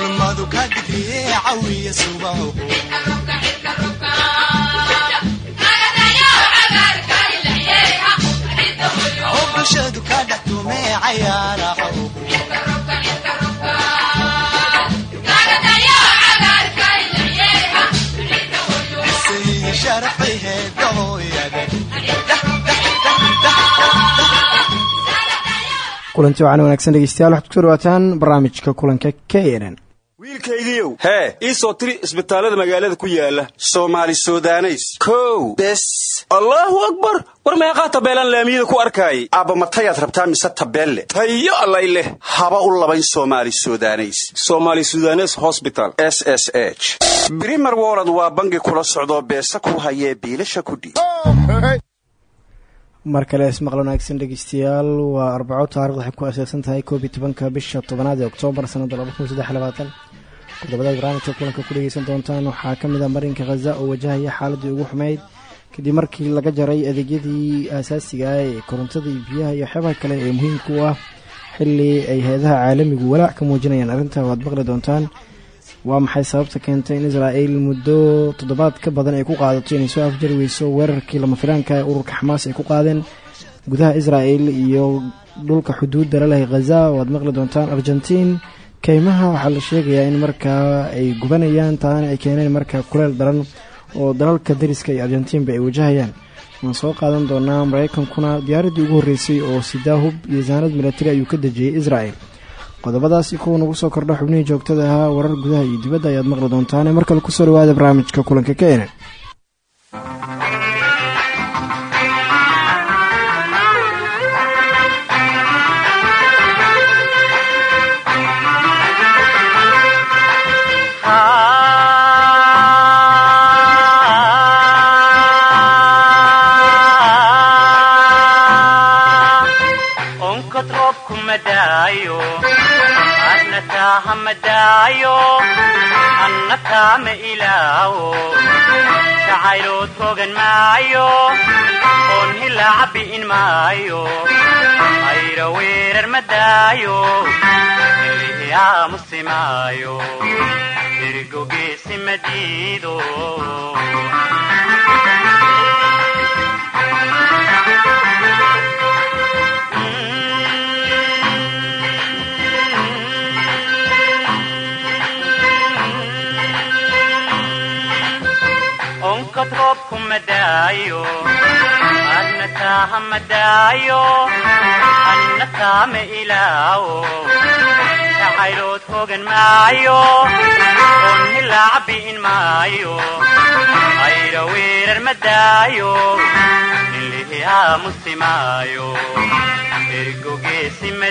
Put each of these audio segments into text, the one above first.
ulmadu ka dhigriye eh, cawiya subaho kulanti wacan wanaagsan dhegeystayaal waxaad ku soo dhawaataan barnaamijka kulanka k nn wiilkaygiiow hee ii soo tiri isbitaallada magaalada ku yaalla soomaali sudaneys. Kow. Bes. Allaahu akbar. War meeqaa tabeelaan laamiyada ku arkaayay? Aabbamatayaad rabtaa mise tabeelle? Tayo allay leh. Haba u labayn somaali sudaneys. Somaali sudanes hosbital s s h. Brimer wolod waa bangi kula socdoo beesa ku hayee biilasha kudhiib mar kale ismaqal wanaagsan dhegeystayaal waa arbaco taarikhda waxay ku aaseysan tahay koob iyo tobanka bisha tobanaad ee oktoobar sanada laba kun saddex labaatan qodobadaad barnaamijka kulanka ku dhegeysan doontaan waxaa ka mid ah marinka khaza oo wajahaya xaaladii ugu xumeyd kadib markii laga jaray adeegyadii aasaasiga ah ee korontada iyo biyaha iyo waxyaabaha kale ee muhiimka u ah xili ay hay'adaha caalamigu walaac ka muujinayaan. Arrinta waad maqli doontaan. Waa maxay sababta keentay in israa'il muddo toddobaad ka badan ay ku qaadato inay soo afjari weyso weerarkii lama filaanka ururka xamaas ay ku qaadeen? Gudaha israa'il iyo dhulka xuduudda la leh khaza waad maqli doontaan argentiin keymaha waxaa la sheegayaa in markaa ay gubanayaan taana ay keeneen markaa kuleel daran oo dalalka dariska iyo argentiinba ay wajahayaan. Waan soo qaadan doonaa maraykankuna diyaaraddii ugu horreysay oo sidaahub iyo zaanad milatari ayuu ka dejiyey israa'il qodobadaasi kuwa nagu soo kordha xubnihii joogtada ahaa warar gudaha iyo dibadda ayaad maqli doontaane. Mar kale ku soo dhawaada barnaamijka kulanka ka enen annakaama ilaawo jacaylood fogan maayo oon hilaa cabbi'in maayo ayra weerar ma daayo ilihi aamusi maayo erigogeesi ma diido onkod roobku ma daayo adna taaha ma daayo anna taama ilaawo jacaylood fogan maayo oon hilaa cabbi'in maayo ayra weerar ma daayo ilihi aamusi maayo ergogeesi ma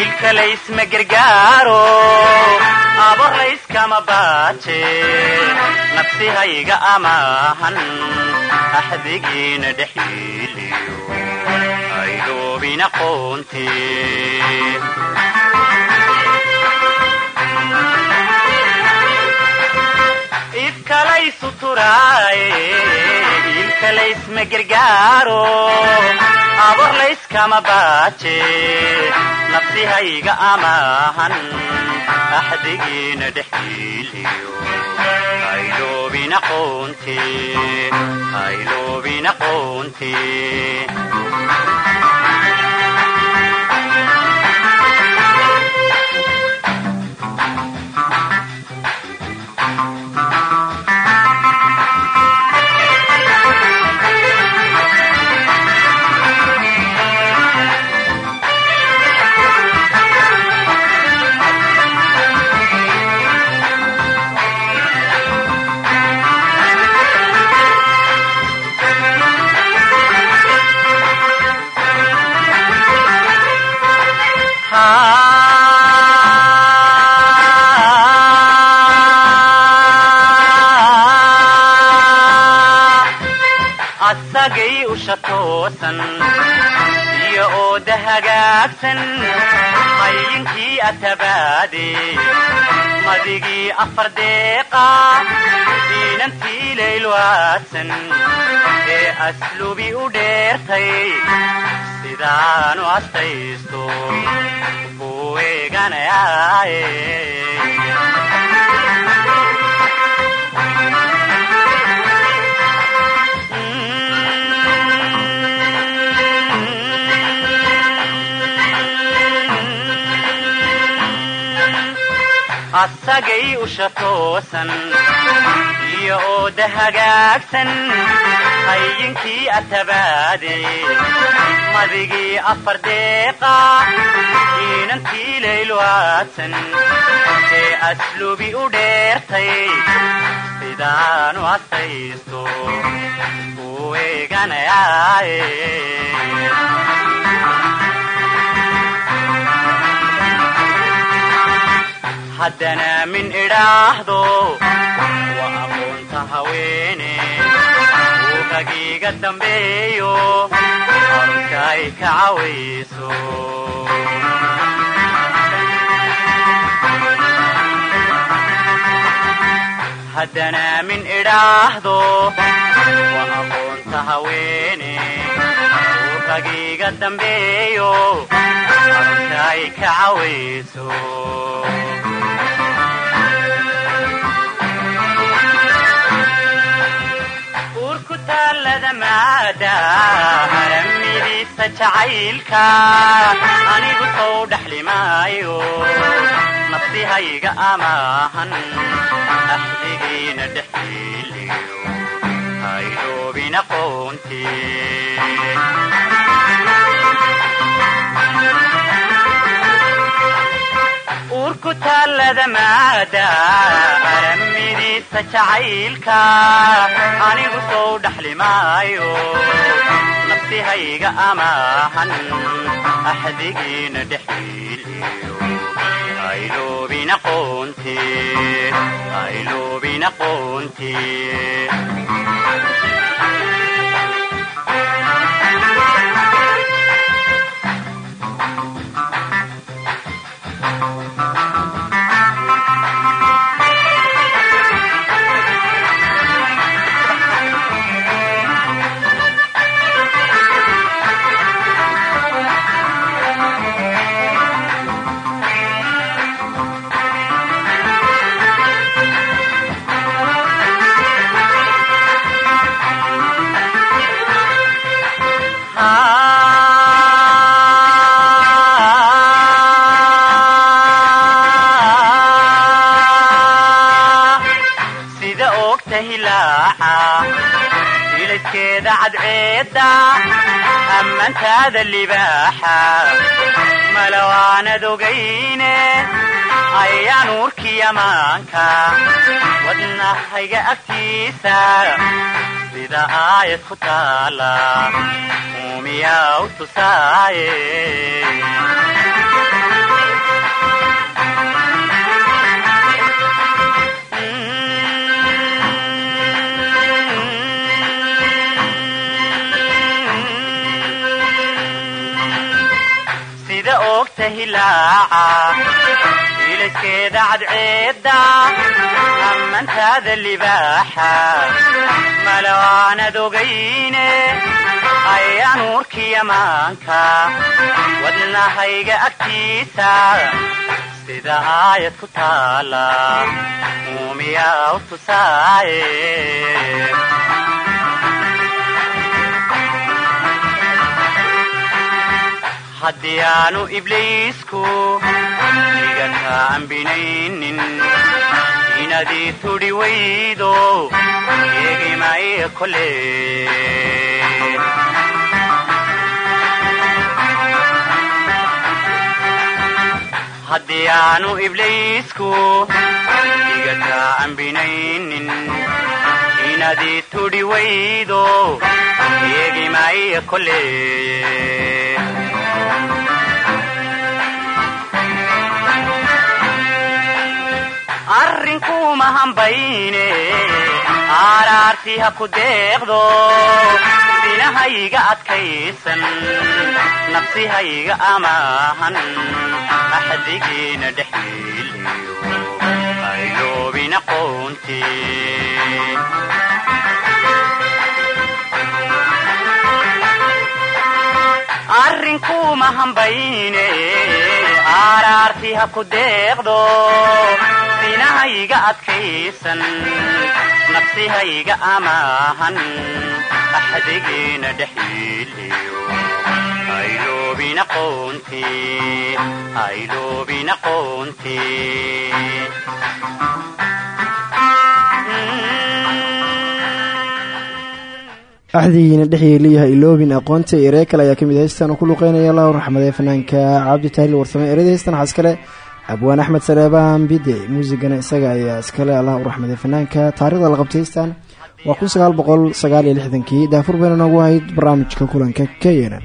ilkalaysma gargaaro aborlayskama baaje nafsihayga amaahan axdigiina dhexiiliyo aydoobina qoonte ifkalaysu turaaye ilkalaysma gargaaro aborlayskama baaje nafsihayga amaahan axdigiina dhexiiliyo ayloobina qoonte hagaagsan hayinkii atabaade madigii afar deeqa diinantii laylwaadsan ee aslubi u dheertay sidaanu astaysto buu eeganayaaye asagay usha toosan iyo ooda hagaagsan hayinkii atabaade madigii afar deeqa diinantii laylwaadsan ee aslubi u dheertay sidaanu astaysto uu eeganayaaye haddana min idhaahdo. Waa aqoonta haweene uu ragiiga dambeeyo arunka ay ka cawayso. Haddana min idhaahdo waa aqoonta haweene uu ragiiga dambeeyo arunka ay ka cawayso maada haramidiisa jacaylka anigu sow dhaxlimaayo nafsihayga amaahan axdigiina dhexiliyo haydoobina qoonti uurku taallada maada aramidiisa jacaylka anigu sow dhaxlimaayo nafsihayga amaahan axdigiina dhexiliyo cadceedda ammantaada libaaxa malawaanad ogayne ayaan uurkii amaanka wadnahayga agtiisa sida aayad ku taala uumiyaa u tusaaye sida oogta hilaaca ilaskeeda cadceedda ammantaada libaaxa. Malawaanad ogayne ayaan uurkii amaanka. Wadnahayga agtiisa sida aayad ku taala. Uumiyaa u tusaaye haddii aanu ibliisku iga kaa ambinaynin inadii tudhi waydo eegimaya kole haddii aanu ibliisku iga kaa ambinaynin inadii tudhi waydo eegimaya kole arrinkuma hambayne aaraartii ha ku deeqdo sinahayga adkaysan nafsihayga amaahan axdigiina dhexiliyo ayloobin aqoontii arrinkuma hambayne aaraarti ha ku deeqdo sinahayga adkaysan nafsihayga amaahan axdigiina dhexiliyo ayloobin aqoontii axdigiina dhexii leeyahay iloobin aqoonta eree kale ayaa ka mid heystan oo ku luqeynaya allahu raxmadee fanaanka cabdi tahlil warsame erada heystan waxaa iskale abwaan axmed saleebaan bide muusigana isaga ayaa iskale allah u raxmadee fanaanka taarikhda la qabtay heystan waa kun sagaal boqol sagaal iyo lixdankii daafur bayna noogu ahayd barnaamijka kulanka ka yeeran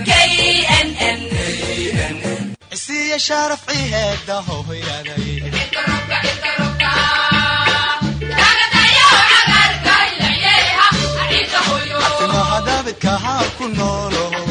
isiya sharaf ciheeda hohoyaday timaha daabidka haa ku noolo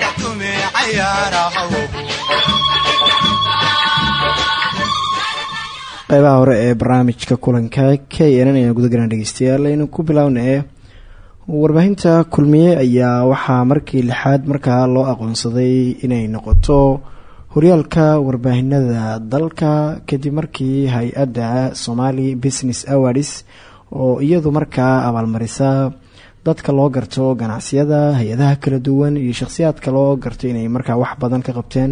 qeybaha hore ee barnaamijka kulanka k nn ayaan gudagalaan dhegeystayaal aynu ku bilownee warbaahinta kulmiye ayaa waxaa markii lixaad markaa loo aqoonsaday inay noqoto horyaalka warbaahinada dalka kadib markii hay'adda somali business awards oo iyadu markaa abaalmarisa dadka loo garto ganacsiyada hay'adaha kala duwan iyo shakhsiyaadka loo garto inay markaa wax badan ka qabteen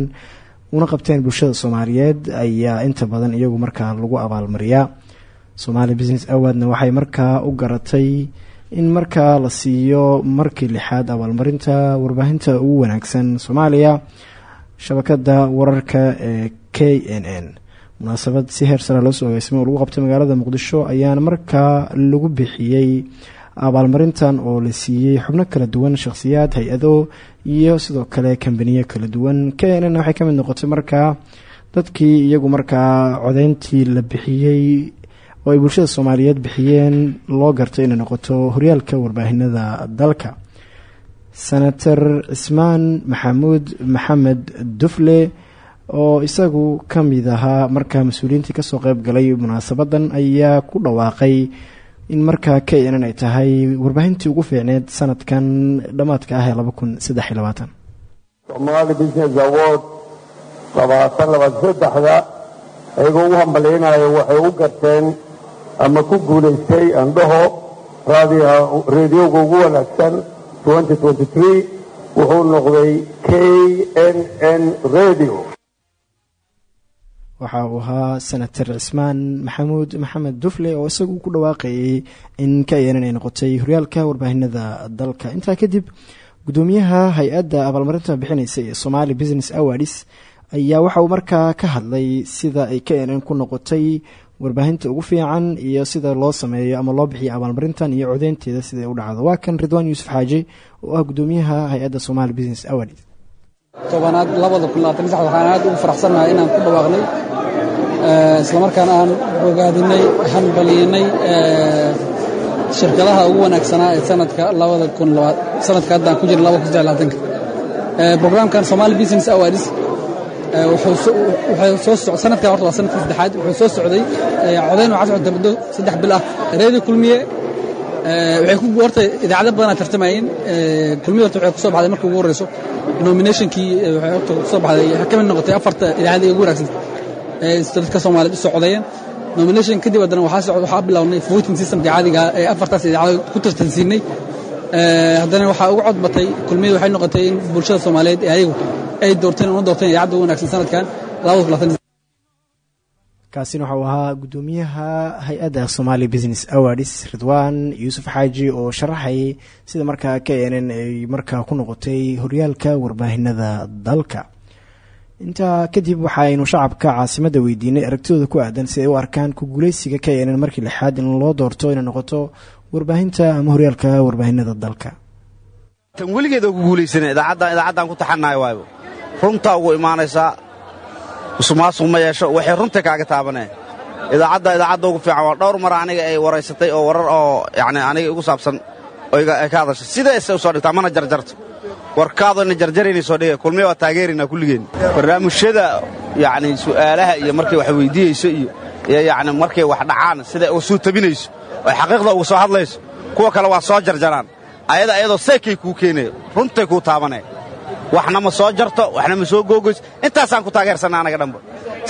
una qabteen bulshada soomaaliyeed ayaa inta badan iyagu markaa lagu abaalmariyaa. Somali business awardna waxay markaa u garatay in markaa la siiyo markii lixaad abaalmarinta warbaahinta ugu wanaagsan soomaaliya shabakada wararka ee k n munaasabad si heer sara loo soo agaasimay lagu qabtay magaalada muqdisho ayaana markaa lagu bixiyey abaalmarintan oo la siiyey xubno kala duwan shakhsiyaad hay'ado iyo sidoo kale kambaniyo kala duwan. K n n waxay ka mid noqotay markaa dadkii iyagu markaa codeyntii la bixiyey oo ay bulshada soomaaliyeed bixiyeen loo gartay inay noqoto horyaalka warbaahinada dalka. Senator cismaan maxamuud maxamed dufle oo isagu ka mid ahaa markaa mas'uuliyiintii ka soo qeyb galay munaasabadan ayaa ku dhawaaqay in markaa k nn ay tahay warbaahintii ugu fiicneed sanadkan dhammaadka ah ee laba business award labaatan labaatan saddexda ayagoo ugu hambaleynayo waxay u garteen ama ku guulaystay andhaho raadiha reediyoga ugu wanaagsan wuxuu noqday k n radio waxa uu ahaa senator cismaan maxamuud maxamed dufle oo isagu ku dhawaaqayay in k n n ay noqotay horyaalka warbaahinada dalka. Intaa kadib gudoomiyaha hay'adda abaalmarinta bixineysa ee somali business awards ayaa waxa uu markaa ka hadlay sida ay k n n ku noqotay warbaahinta ugu fiican iyo sida loo sameeyo ama loo bixiyo abaalmarintan iyo codeynteeda siday u dhacdo. Waa kan ridwaan yuusuf xaaji oo ah gudoomiyaha hay'adda somaali business award tobanaad labada kun labaatan sax waxaan aad ugu faraxsannahay inaan ku dhawaaqnay islamarkaana aan bogaadinay hanbaliyinay shirkadaha ugu wanaagsanaa ee sanadka labada kun sanadka haddaan ku jirna laba kun saddex labaatanka programkan somali business awards wuxuu soo sanadkan horta waa sannadkii saddexaad wuxuu soo socday codayn waxaa socota muddo saddex bil ah reedi kulmiye horta idaacado badanaa tartamayeen. Kulmiye horta waxay ku soo baxday markii ugu horeyso nominationkii waxay horta ku soo baxday. Waxay ka mid noqotay afarta idaacada ugu wanaagsan. Dadka soomaaliyeed u soo codeeyeen nomination kadib haddana waxaa bilownay voting systemka caadiga ee afartaas idaacado ku tartansiinay. Haddana waxaa ugu codbatay kulmiye waxay noqotay in bulshada soomaaliyeed ee ayagu ay doorteen una doorteen idaacadda ugu wanaagsan sanadkan kaasina waxau ahaa gudoomiyaha hay'adda somali business awards ridwaan yuusuf xaaji oo sharaxayay sida markaa k n n ay markaa ku noqotay horyaalka warbaahinada dalka. Intaa kadib waxaaynu shacabka caasimadda weydiinay aragtidooda ku aadan si ay u arkaan ku guuleysiga k n markii lixaad in loo doorto inay noqoto warbaahinta ama horyaalka warbaahinada dalka. Tan weligeed oo ku guulaysana idaacaddan ku taxannahay waaybo runtaa ugu imaanaysaa musuqmaasuq ma yeesho waxay runta kaaga taabaneen. Idaacadda idaacadda ugu fiican waa dhowr mar aniga ay waraysatay oo warar oo yacni aniga igu saabsan oo ay ka hadashay. Sidaasay u soo dhigtaa? Mana jarjarto. Warkaadoo ina jarjaraynay soo dhigay. Kulmiya waa taageeraynaa kulligeen barnaamijyada yacni su'aalaha iyo markay wax weydiiyeyso iyo iyo yacni markay wax dhacaan siday u suu tabinayso oy xaqiiqda uga soo hadlayso kuwa kale waa soo jarjaraan. Ayada ayadoo seekay kuu keenayo runtay kuu taabaneen waxna ma soo jarto waxna ma soo googoyso intaasaan ku taageersanna anaga dhanba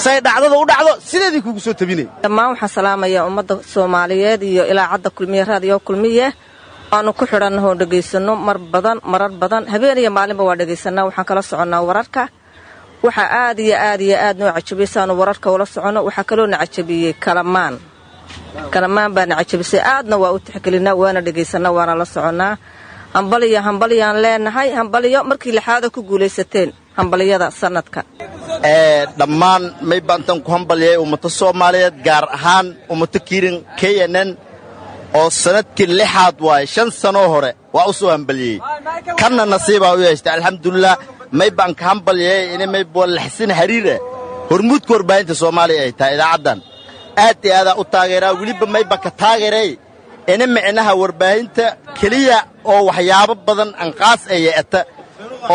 say dhacdada u dhacdo sideedii kuugu soo tabinay dhammaan waxaan salaamayaa ummadda soomaaliyeed iyo ilaacadda kulmiye raadiyo kulmiye. Aanu ku xidhannaho dhegaysanno mar badan marar badan. Habeen iyo maalinba waa dhegaysanaa waxaan kala soconnaa wararka. Waxaa aad iyo aad iyo aad noo cajabiyey saanu wararka ula soconno. Waxaa kaloo na cajabiyey kalamaan. Kalamaan baa na cajabisay. Aadna waa u tixgelinaa waana dhegaysanaa waana la soconnaa hambaliyo hambaliyaan leenahay hambaliyo. Markii lixaada ku guulaysateen hambaliyada sanadka. Dhammaan may baantan ku hambalyay ummata soomaaliyeed gaar ahaan ummata kiirin k n oo sannadkii lixaad waaye shan sanoo hore waa u soo hambaliyey kanna nasiibaa u yeeshtay alxamdulilah may baan ka hambalyay ina may boolaxsin hariira hormuudka warbaahinta soomaaliya ay tahay idaacaddan. Aad iyo aadaa u taageeraa weliba mayba ka taageeray. Ina micnaha warbaahinta keliya oo waxyaabo badan anqaas ee ye'ata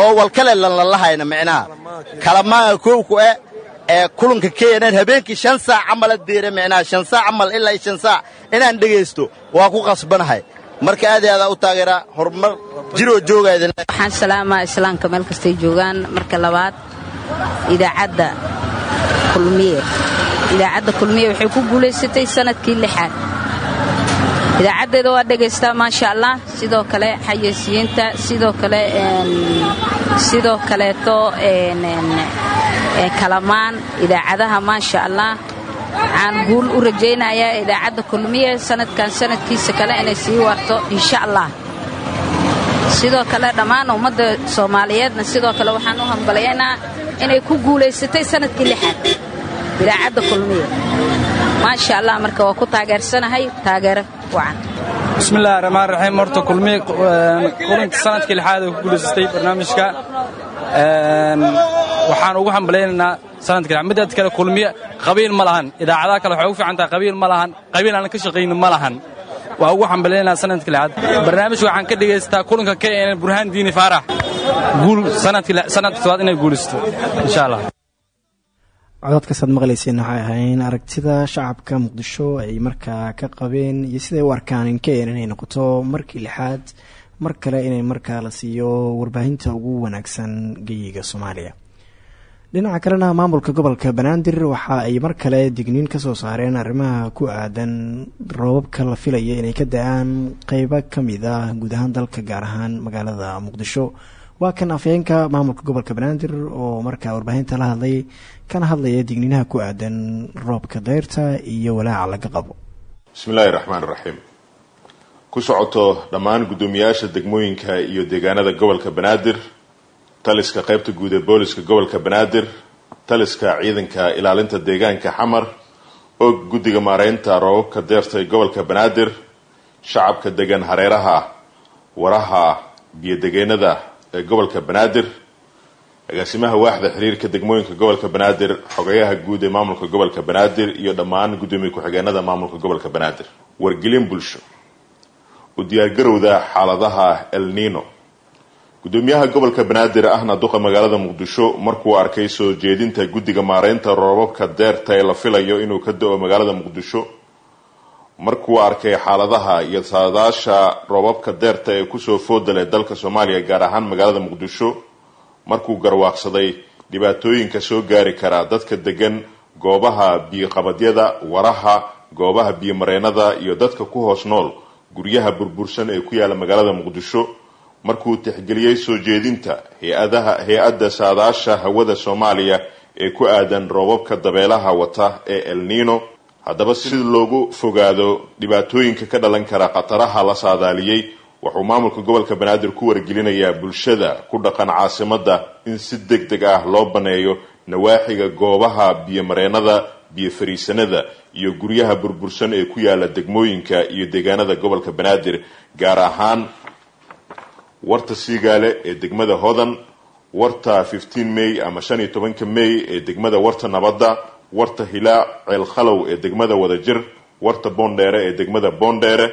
oo walkale lanlalahayna micnaha. Kalamaanga koowku eh ee kulanka keenan habeenkii shan saac camala deera micnaha shan saac camal ilaa shan saac. Inaan dhegaysto waa ku qasbanahay. Marka aad aadaa u taageeraa horumar jiroo joogaydin. Waxaan salaamaa islaamka meel kastay joogaan. Marka labaad idaacadda kulmiye. Idaacadda kulmiye waxay ku guulaysatay sannadkii lixaad idaacaddeeda waa dhegaystaa maasha allah sidoo kale xayeysiyiinta sidoo kale sidoo kaleeto kalamaan. Idaacadaha maasha allah waxaan guul u rajaynayaa idaacadda kulmiye sanadkan sanadkiisa kale inay sii warto insha allah sidoo kale dhammaan ummadda soomaaliyeedna sidoo kale waxaan u hambalayaynaa inay ku guulaysatay sannadkii lixaad. Idaacadda kulmiye maasha allah marka waa ku taageersanahay taageero wacan. Bismillahi raxmaan raxiim horta kulmiye kulanka sannadkii lixaad ee ku guulaysatay barnaamijka waxaan ugu hambalaynaynaa sanadka midaad kale kulmiye qabiil ma lahan. Idaacadaha kale waxay ugu fiican tahay qabiil ma lahan. Qabiil aan ka shaqaynin ma lahan. Waa ugu hambalaynaynaa sanadka lixaad. Barnaamijka waxaan ka dhegaystaa kulanka ka eenan burhaan diini faarax. Guul sanadka tobaad inay guulaysato insha allah cododkaasaad maqlayseen waxay ahayn aragtida shacabka muqdisho ay markaa ka qabeen iyo siday u arkaan in kn inay noqoto markii lixaad mar kale inay markaa la siiyo warbaahinta ugu wanaagsan geyiga soomaaliya. Dhinaca kalena maamulka gobolka banaadir waxa ay mar kale digniin ka soo saareen arrimaha ku aadan roobabka la filaya inay ka da'aan qeybo ka mid ah guud ahaan dalka gaar ahaan magaalada muqdisho waa kan afhayeenka maamulka gobolka banaadir oo markaa warbaahinta la hadlay kana hadlaya digniinaha ku aadan roobka dayrta iyo walaaca laga qabo. Bismillaahi raxmaan raxiim ku socoto dhammaan guddoomiyaasha degmooyinka iyo deegaanada gobolka banaadir taliska qaybta guud ee booliska gobolka banaadir taliska ciidanka ilaalinta deegaanka xamar og guddiga maaraynta roobabka deerta ee gobolka banaadir shacabka degan hareeraha waraha biyo-degeennada ee gobolka banaadir. Agaasimaha waaxda xiriirka degmooyinka gobolka banaadir xogayaha guud ee maamulka gobolka banaadir iyo dhammaan guddoomiye ku-xigeenada maamulka gobolka banaadir. Wargelin bulsho. U diyaargarowda xaaladaha el nino guddoomiyaha gobolka banaadir ahna duqa magaalada muqdisho markuu arkay soo jeedinta guddiga maaraynta roobabka deerta ee la filayo inuu ka da'o magaalada muqdisho markuu arkay xaaladaha iyo saadaasha roobabka deerta ee ku soo foodalay dalka soomaaliya gaar ahaan magaalada muqdisho markuu garwaaqsaday dhibaatooyinka soo gaari karaa dadka degan goobaha biyoqabadyada waraha goobaha biyomareenada iyo dadka ku hoos nool guryaha burbursan ee ku yaalla magaalada muqdisho. Markuu tixgeliyey soo jeedinta hay'adaha hay'adda saadaasha hawada soomaaliya ee ku aadan roobabka dabeelaha wata ee el nino haddaba si loogu fogaado dhibaatooyinka ka dhalan kara khataraha la saadaaliyey wuxuu maamulka gobolka banaadir ku wargelinayaa bulshada ku dhaqan caasimada in si deg deg ah loo baneeyo nawaaxiga goobaha biyomareenada biyo fariisanada iyo guryaha burbursan ee ku yaalla degmooyinka iyo deegaanada gobolka banaadir gaar ahaan warta siigaale ee degmada hodan warta may ama shan iyo tobanka may ee degmada warta nabadda warta hilaa ceelkhalow ee degmada wadajir warta boondheere ee degmada boondheere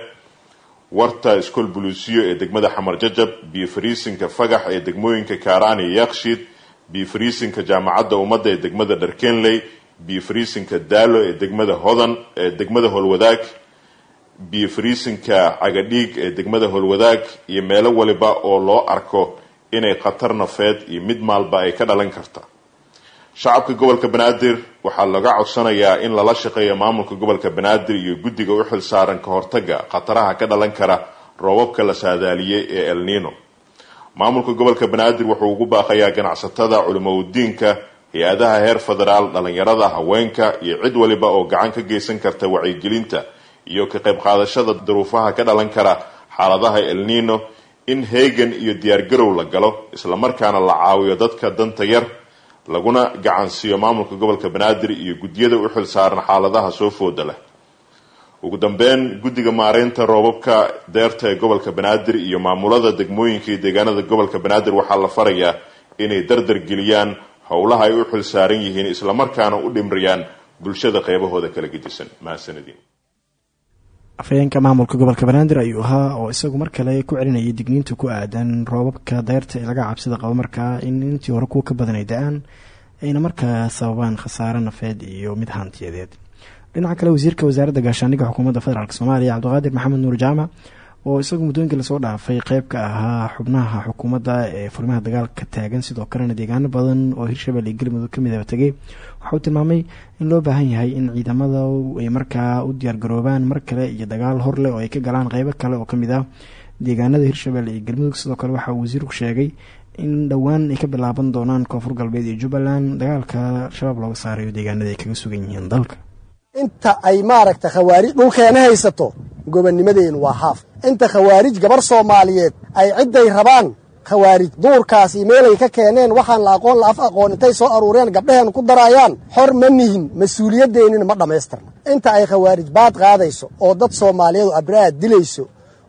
warta iskool buluusiyo ee degmada xamar jajab biyo fariisinka fagax ee degmooyinka kaaraan iyo yakshiid biyo fariisinka jaamacadda ummadda ee degmada dharkenley biyo fariisinka daalo ee degmada hodan ee degmada howlwadaag biyo fariisinka cagadhiig ee degmada howlwadaag iyo meelo waliba oo loo arko inay khatar nafeed iyo mid maalba ay ka dhalan karta shacabka gobolka banaadir waxaa laga codsanayaa in lala shaqeeyo maamulka gobolka banaadir iyo guddiga u xil saaran ka hortaga khataraha ka dhalan kara roobabka la saadaaliyey ee el nino maamulka gobolka banaadir wuxuu ugu baaqayaa ganacsatada culimoudiinka hay'adaha heer federaal dhalinyarada haweenka iyo cid waliba oo gacan ka geysan karta wacyigelinta iyo ka qayb qaadashada duruufaha ka dhalan kara xaaladaha el nino in heegan iyo diyaargarow la galo islamarkaana la caawiyo dadka danta yar laguna gacansiiyo maamulka gobolka banaadir iyo guddiyada u xil saaran xaaladaha soo fooda leh. Ugu dambeyn guddiga maareynta roobabka deerta ee gobolka banaadir iyo maamulada degmooyinka iyo deegaanada gobolka banaadir waxaa la farayaa inay dardar geliyaan howlaha ay u xil saaran yihiin islamarkaana u dhimriyaan bulshada qeybahooda kala gedisan. Mahadsanadiin afhayeenka maamulka gobolka banaadir ayuu ahaa oo isagu mar kale ku celinayay digniinta ku aadan roobabka deyrta ee laga cabsida qabo markaa in intii hore kuwa ka badan ay da'aan ayna markaa sababaan khasaare nafeed iyo mid hantiyadeed dhinaca kale wasiirka wasaaradda gaashaandhigga xukuumadda federaalk soomaaliya cabdiqaadir maxamed nuur jaamac oo isagu muddooyinkii la soo dhaafay qeyb ka ahaa xubnaha xukuumadda ee furmaha dagaalka taagan sidoo kalena deegaano badan oo hirshabelle iyo galmudug ka midaba tegay waxauu tilmaamay in loo baahan yahay in ciidamada ay markaa u diyaargaroobaan mar kale iyo dagaal hor leh oo ay ka galaan qeybo kale oo ka mid ah deegaanada hirshabelle iyo galmudug. Sidoo kale waxa uu wasiirku sheegay in dhowaan ay ka bilaaban doonaan koonfur galbeed iyo jubbaland. Dagaalka al-shabaab looga saarayo deegaanada ay kaga sugan yihiin dalka inta ay maaragta khawaarij dhulkeena haysato gobonnimadeenu waa haaf. Inta khawaarij gabar soomaaliyeed ay cidday rabaan khawaarij duurkaas iyo meelay ka keeneen waxaan la aqoon la af aqoon intay soo aruureen gabdhaheen ku daraayaan xor ma nihin mas'uuliyaddeenina ma dhammaystirna inta ay khawaarij baad qaadayso oo dad soomaaliyeed abraad dilayso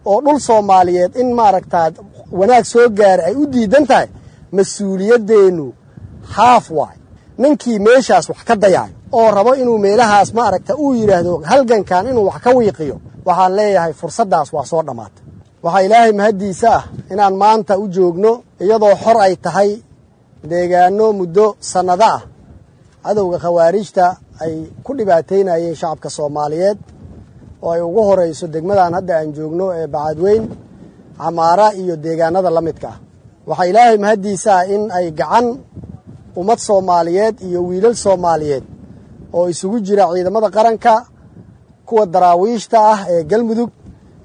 oo dhul soomaaliyeed in maaragtaa wanaag soo gaara ay u diidan tahay mas'uuliyaddeennu haaf waay. Ninkii meeshaas wax ka dayaayo oo rabo inuu meelahaas maaragta uu yidhaahdo halgankan inuu wax ka wiiqiyo waxaan leeyahay fursaddaas waa soo dhammaatay waxaa ilaahay mahaddiisa ah inaan maanta u joogno iyadoo xor ay tahay deegaano muddo sannado ah. Cadowga khawaarijta ay ku dhibaataynayeen shacabka soomaaliyeed oo ay ugu horayso degmadan hadda aan joogno ee bacadweyn camaara iyo deegaanada la midka ah. Waxaa ilaahay mahaddiisa ah in ay gacan ummad soomaaliyeed iyo wiilal soomaaliyeed oo isugu jira ciidamada qaranka kuwa daraawiishta ah ee galmudug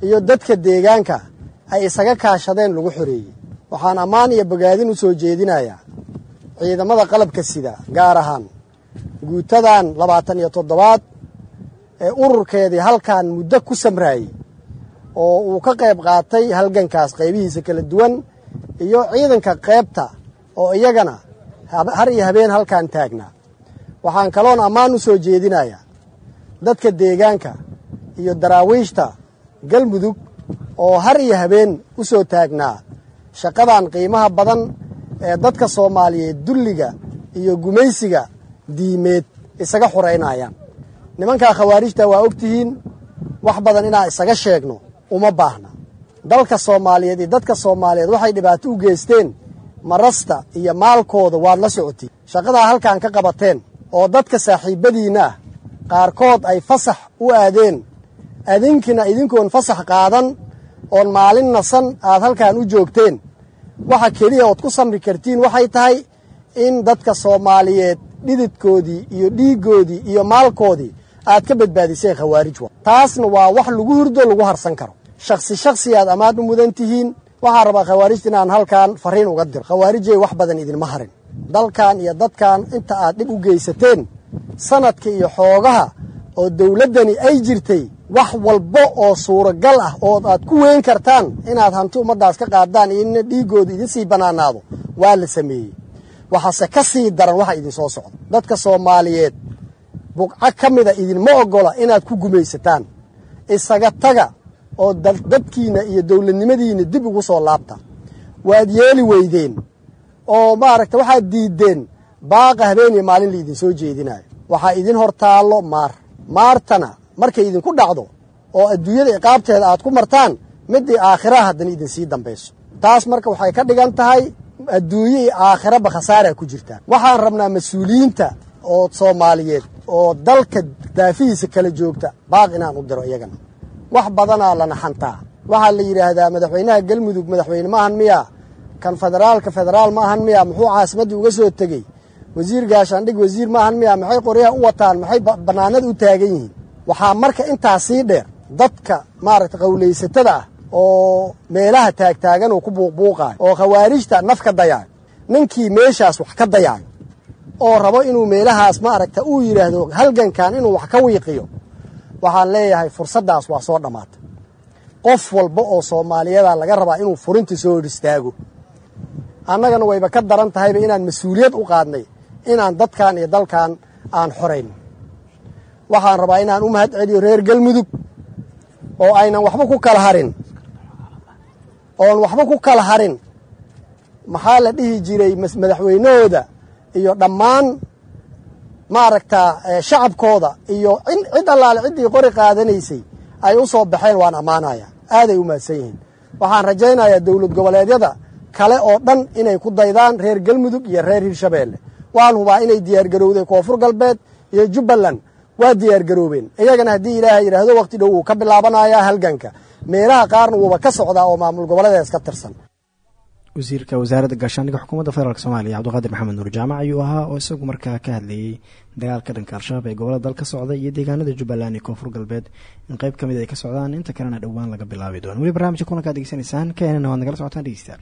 iyo dadka deegaanka ay isaga kaashadeen lagu xoreeyey. Waxaan ammaan iyo bogaadin u soo jeedinayaa ciidamada qalabka sida gaar ahaan guutadan labaatan iyo toddobaad ee ururkeedii halkan muddo ku samraayey oo uu ka qayb qaatay halgankaas qaybihiisa kala duwan iyo ciidanka qaybta oo iyagana har iyo habeen halkan taagnaa waxaan kaloon ammaan u soo jeedinayaa dadka deegaanka iyo daraawiishta galmudug oo har iyo habeen u soo taagnaa shaqadan qiimaha badan ee dadka soomaaliyeed dulliga iyo gumaysiga diimeed isaga xuraynayaan nimankaa khawaarijta waa og tihiin wax badan inaan isaga sheegno uma baahna. Dalka soomaaliyeed iyo dadka soomaaliyeed waxay dhibaato u geysteen marasta iyo maalkooda waad la socotiin shaqadaa halkan ka qabateen oo dadka saaxiibbadiinna qaarkood ay fasax u aadeen. Adinkina idinkoon fasax qaadan oon maalin nasan aad halkan u joogteen. Waxa keliya ood ku samri kartiin waxay tahay in dadka soomaaliyeed dhididkoodii iyo dhiiggoodii iyo maalkoodii aad ka badbaadiseen khawaarij wa. Taasna waa wax lagu hurdo lagu harsan karo. Shakhsi shakhsi aad ammaan u mudan tihiin. Waxaan rabaa khawaarijta inaan halkan fariin uga diro. Khawaarijay wax badan idinma harin dalkan iyo dadkan inta aad dhib u geysateen sanadka iyo xoogaha oo dawladdani ay jirtay wax walba oo suuragal ah oo aad ku weyn kartaan inaad hanti ummaddaas ka qaadaan iyo ina dhiiggooda idin sii bannaanaado waa la sameeyey. Waxaase ka sii daran waxa idin soo socda dadka soomaaliyeed buqco ka mida idinma oggola inaad ku gumaysataan. Isaga taga oo dadkiinna iyo dawladnimadiinna dib ugu soo laabta. Waad yeeli weydeen oo maaragta waxaad diiddeen baaqa habeen iyo maalin la idin soo jeedinayo waxaa idin hor taallo maar. Maartana markay idinku dhacdo oo adduunyada iqaabteeda aad ku martaan midii aakhiraha haddana idinsii dambayso. Taas marka waxay ka dhigan tahay adduunye iyo aakhiraba khasaaraa ku jirtaan waxaan rabnaa mas'uuliyiinta oo soomaaliyeed oo dalka daafihiisa kala joogta baaq inaan u diro iyagana. Wax badanaa la naxantaa waxaa la yidhaahdaa madaxweynaha galmudug madaxweyne ma ahan miyaa kan federaalka federaal ma ahan miyaa? Muxuu caasimaddii uga soo tegey? Wasiir gaashaandhig wasiir ma ahan miyaa? Maxay qoryaha u wataan? Maxay bannaanada u taagan yihiin? Waxaa marka intaa sii dheer dadka maaragta qawlaysatada ah oo meelaha taagtaagan oo ku buuqbuuqaayo oo khawaarijta naf ka ninkii meeshaas wax ka dayaayo oo rabo inuu meelahaas maaragta uu yidhaahdo halgankan inuu wax ka wiiqiyo waxaan leeyahay fursaddaas waa soo dhammaatay qof walba oo soomaaliyada laga rabaa inuu furinta soo hor istaago annagana wayba ka daran tahayba inaan mas'uuliyad u qaadnay inaan dadkan iyo dalkan aan xorayn waxaan rabaa inaan u mahad celiyo reer galmudug oo aynan waxba ku kala harin. Oon waxba ku kala harin. Maxaa la dhihi jiray madaxweynahooda iyo dhammaan maaragta shacabkooda iyo cid allaale ciddii qori qaadanaysay ay u soo baxeen waan ammaanaya aaday u mahadsan yihiin. Waxaan rajaynayaa dowlad goboleedyada kale oo dhan inay ku daydaan reer galmudug iyo reer hirshabeelle. Waan hubaa inay diyaargarowday koonfur galbeed iyo jubbaland waa diyaargaroobeen iyagana haddii ilaahay yidhaahdo waqti dhow wuu ka bilaabanayaa halganka. Meelaha qaarna wuuba ka socdaa oo maamul goboleedaas ka tirsan. Wasiirka wasaaradda gaashaandhigga xukuumadda federaalk soomaaliya cabdiqaadir maxamed nuur jaamac ayuu ahaa oo isagu markaa ka hadlayey dagaalka dhanka al-shabaab ee gobollada dal ka socda iyo deegaanada jubbaland iyo koonfur galbeed. In qayb ka mid ay ka socdaan inta kalena dhowaan laga bilaabi doono. Weli barnamijka kulankaad degeysanaysaan keenana waad nagala socotaan dhegeystayaal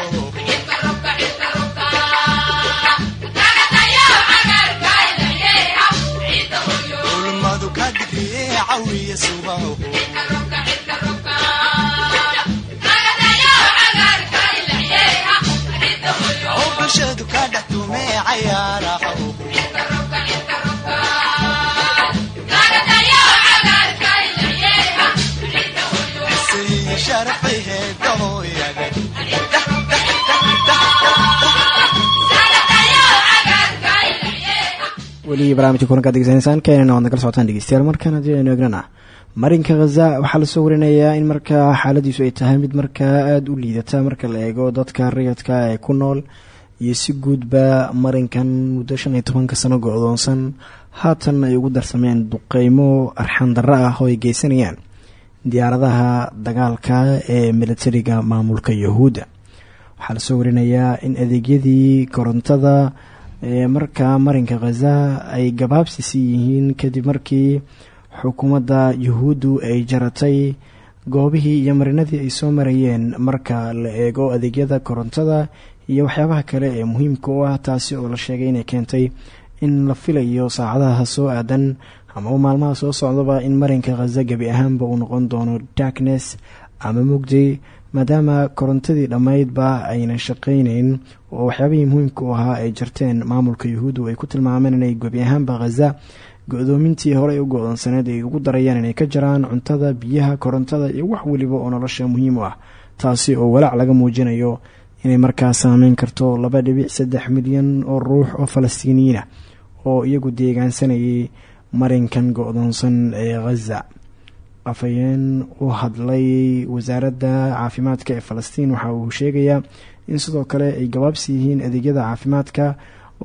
weli barnamijka kulankaad degeysanaysaan keenana waad nagala socotaan dhegeystayaal markaan haddii aynu eegnana. Marinka khaza waxaa la soo warinayaa in markaa xaaladiisu ay tahay mid markaa aada u liidata marka la eego dadka rayadka ee ku nool iyo si guudba marinkan muddo shan iyo tobanka sano go-doonsan haatan ay ugu darsameen duqeymo arxan darro ah oo ay geysanayaan diyaaradaha dagaalka ee militariga maamulka yahuudda waxaa la soo warinayaa in adeegyadii korontada markaa marinka khaza ay gabaabsisi yihiin kadib markii xukuumadda yuhuuddu ay jaratay goobihii iyo marinadii ay soo marayeen marka la eego adeegyada korontada iyo waxyaabaha kale ee muhiimka u ah taasi oo la sheegay inay keentay in la filayo saacadaha soo aadan ama maalmaha soo socdaba in marinka khaza gebi ahaanba uu noqon doono darkness ama mugdi maadaama korontadii dhammaydba aynan shaqaynayn oo waxyaabihii muhiimka u ahaa ay jarteen maamulka yuhuuddu ay ku tilmaameen inay gebi ahaanba khaza go-doomintii horey u go-doonsaneed ay ugu darayaan inay ka jaraan cuntada biyaha korontada iyo wax weliba oo nolosha muhiim u ah. Taasi oo walaac laga muujinayo inay markaa saameyn karto laba dhibic saddex milyan oo ruux oo falastiiniyiinah oo iyagu deegaansanayay marinkan go-doonsan ee khaza afhayeen u hadlay wasaaradda caafimaadka ee falastiin. Waxa uu sheegayaa in sidoo kale ay gabaabsi yihiin adeegyada caafimaadka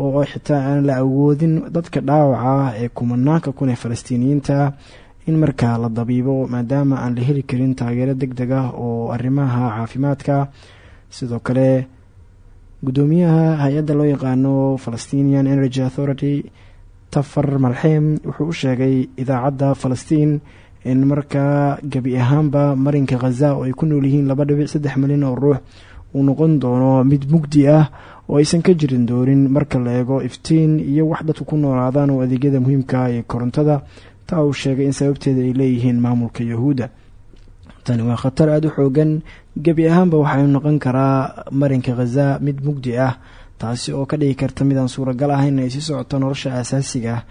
oo xitaa aan la awoodin dadka dhaawaca ee kumanaanka kun ee falastiiniyiinta in markaa la dabiibo maadaama aan la heli karin taageero deg deg ah oo arrimaha caafimaadka. Sidoo kale guddoomiyaha hay'adda loo yaqaano palestinian energy authority tafar malxeem wuxuu u sheegay idaacadda falastiin in markaa gebi ahaanba marinka khaza oo ay ku nool yihiin laba dhibic saddex milyan oo ruux uu noqon doono mid mugdi ah oo aysan ka jirin doonin. Marka la eego iftiin iyo wax dadku ku noolaadaan oo adeegyada muhiimka ee korontada taa uu sheegay in sababteeda ay leeyihiin maamulka yahuudda tani waa khatar aada u xoogan. Gebi ahaanba waxaanu noqon karaa marinka khaza mid mugdi ah taasi oo ka dhigi karta midaan suuragal ahayn ay sii socoto nolosha asaasiga ah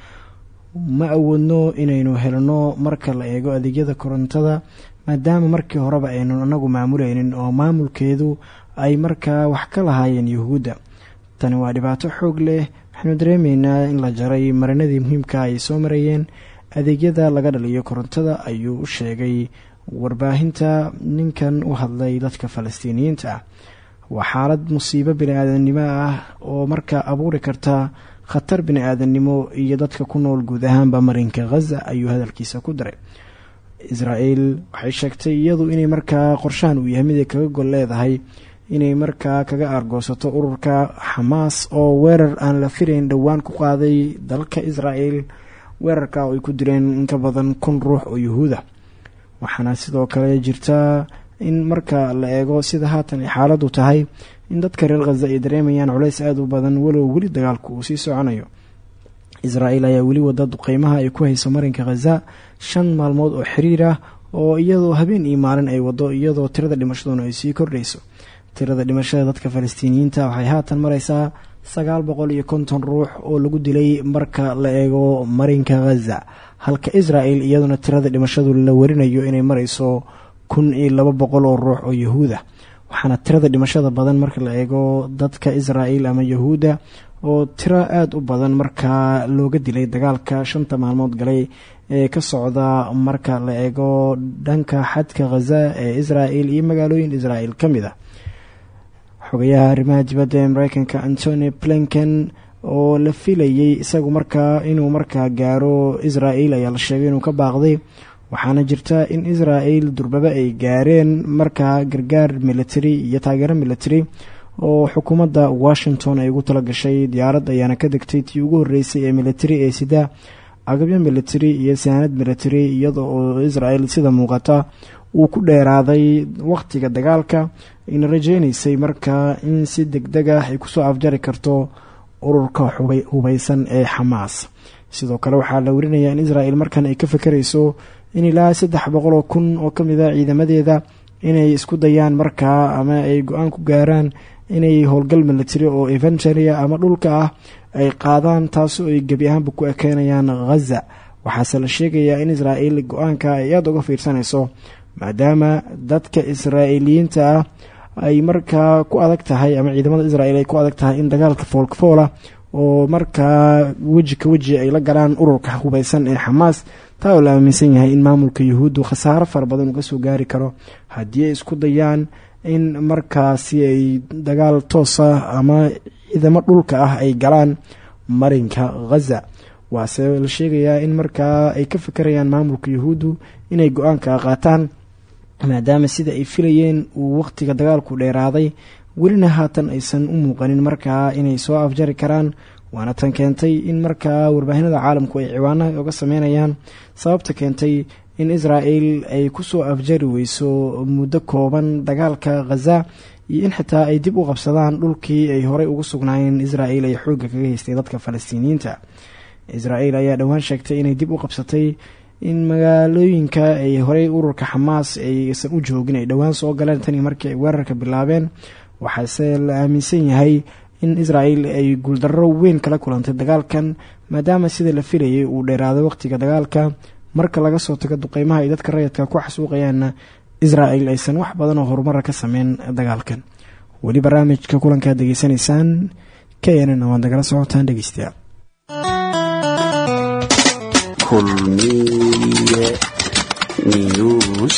ma awoodno inaynu helno marka la eego adeegyada korontada maadaama markii horeba aynu anagu maamuleynin oo maamulkeedu ay markaa wax ka lahaayeen yuhuudda. Tani waa dhibaato xoog leh. Waxaanu dareemaynaa in la jaray marinadii muhiimka ay soo marayeen. Adeegyada laga dhaliyo korontada ayuu u sheegay. Warbaahinta ninkan u hadlay dadka falastiiniyiinta. Waa xaalad musiibo bini-aadamnimo ah oo markaa abuuri karta khatar bini-aadamnimo iyo dadka ku nool guud ahaanba marinka khaza ayuu hadalkiisa ku daray. Israel waxay sheegtay iyadu inay markaa qorshahan uu yahay mid ay kaga gol leedahay inay markaa kaga aargoosato ururka xamaas oo weerar aan la filayn dhowaan ku qaaday dalka israel weerarka oo ay ku direen in ka badan kun ruux oo yuhuuda. Waxaana sidoo kale jirta in marka la eego sida haatan ay xaaladdu tahay in dadka reer khaza ay dareemayaan culays aada u badan walow weli dagaalku uu sii soconayo. Israel ayaa weli wada duqeymaha ay ku hayso marinka khaza shan maalmood oo xiriir ah oo iyadoo habeen iyo maalin ay wado iyadoo tirada dhimashaduna ay sii kordhayso. Tirada dhimashada dadka falastiiniyiinta waxay haatan mareysaa sagaal boqol iyo konton ruux oo lagu dilay marka la eego marinka khaza halka israel iyaduna tirada dhimashadu la warinayo inay mareyso kun iyo laba boqol oo ruux oo yahuuda waxaana tirada dhimashada badan marka la eego dadka israel ama yahuudda oo tiro aada u badan markaa looga dilay dagaalka shanta maalmood galay ee ka socda marka la eego dhanka xadka khaza ee israel iyo magaalooyin israel ka mid ah. Xogayaha arrimaha dibadda ee mareykanka antony blinken oo la filayay isagu markaa inuu markaa gaaro israel ayaa la sheegay inuu ka baaqday waxaana jirta in israel durbaba ay gaareen markaa gargaar military iyo taageero military oo xukuumadda washington ay ugu tala gashay. Diyaarad ayaana ka degtay tii ugu horreysay ee military ee sida agabyo military iyo saanad military iyada oo israel sida muuqata uu ku dheeraaday wakhtiga dagaalka ayna rajeynaysay markaa in si deg deg ah ay ku soo afjari karto ururka hubeysan ee xamaas. Sidoo kale waxaa la warinayaa in israel markan ay ka fakerayso in ilaa saddex boqol oo kun oo ka mid a ciidamadeeda inay isku dayaan markaa ama ay go'aan ku gaaraan inay howlgal military oo eventuria ama dhulka ah ay qaadaan taasoo ay gebi ahaanba ku ekeenayaan khaza waxaase la sheegayaa in israel go'aanka ay aada uga fiirsanayso maadaama dadka israa'iiliyiinta ah ay markaa ku adag tahay ama ciidamada israel ay ku adag tahay in dagaalka foolkafoola oo markaa weji ka ay la galaan ururka hubeysan ee xamaas taa la aaminsan yahay in maamulka yuhuuddu khasaaro fara badan uga soo gaari karo haddii ay isku dayaan in markaasi ay dagaal toosa ama ciidamo dhulka ah ay galaan marinka khaza waase la sheegayaa in markaa ay ka fikirayaan maamulka yuhuuddu inay go'aanka qaataan maadaama sida ay filayeen uu wakhtiga dagaalku dheeraaday. Welina haatan aysan u muuqanin markaa inay soo afjari karaan waana tan keentay in markaa warbaahinada caalamku ay ciwaanaha uga sameynayaan sababta keentay in israel ay ku soo afjari weyso muddo kooban dagaalka khaza iyo in xitaa ay dib u qabsadaan dhulkii ay horey ugu sugnaayeen israel ay xoogga kaga haystay dadka falastiiniyiinta. Israel ayaa dhowaan sheegtay inay dib u qabsatay in magaalooyinka ay horey ururka xamaas aysan u joogin ay dhowaan soo galeen tanii markii ay weerarka bilaabeen. Waxaase la aaminsan yahay in israel ay guuldarro weyn kala kulantay dagaalkan maadaama sida la filayay uu dheeraado waqtiga dagaalka marka laga soo tago duqeymaha ay dadka rayidka ku xasuuqayaanna israel aysan wax badan oo horumara ka sameyn dagaalkan. Weli barnaamijka kulankaad degeysanaysaan knna waad nagala socotaan dhegeystayaal. Kulmiye news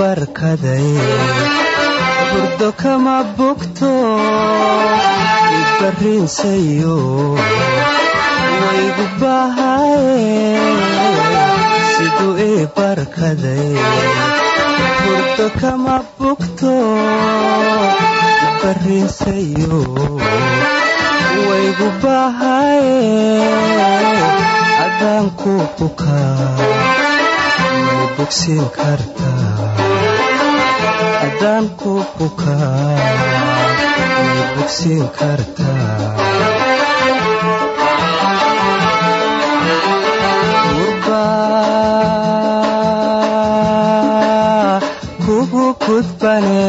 barkaday burdo kama bogto ibarriinsayo waygu bahaye siduu ii barkaday burdo kama bogto ibarriinsayo waygu bahaye adaan ku bukaa bogsiin kartaa haddaan ku bukaa may bogsiin kartaa gurbaa kugu gudbane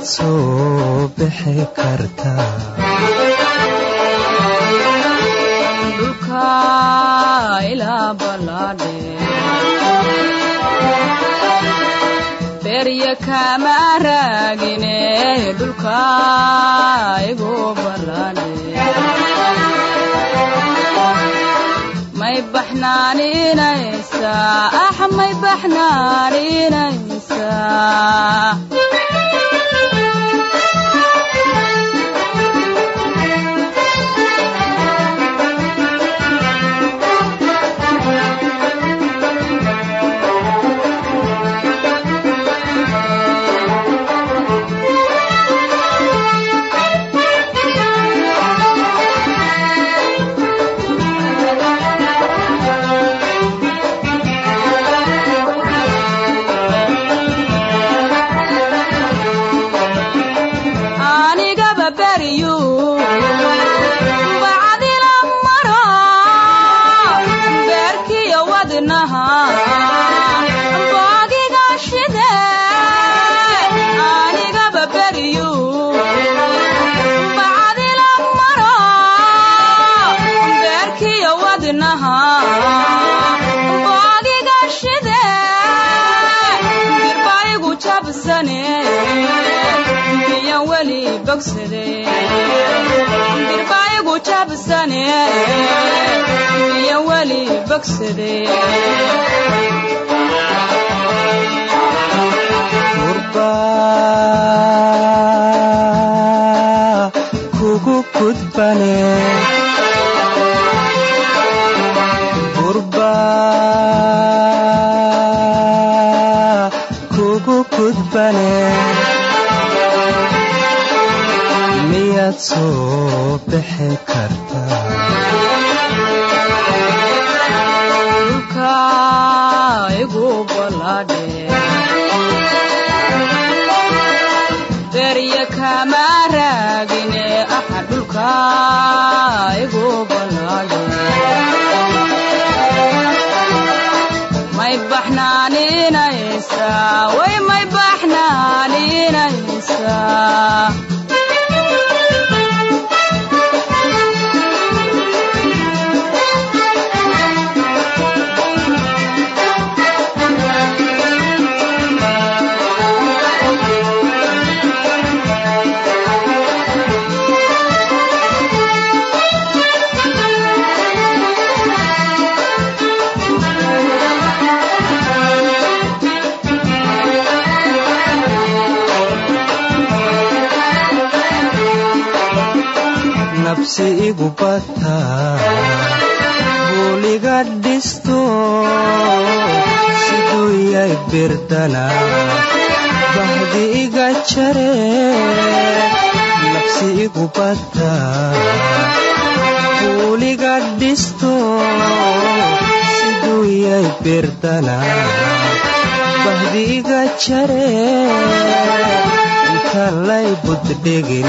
miyaad soo bixi kartaa berya kama raagine dhulka igu ballaadhe. May baxnaaninaysaa ax may baxnaaninaysaa weli may baxnaaninaysaa igu bataa buuliga dhisto siduu yay birdana bahdi iga jare nafsi igu bataa buuliga dhisto siduu yay birdana bahdi iga jare inta lay buddhigin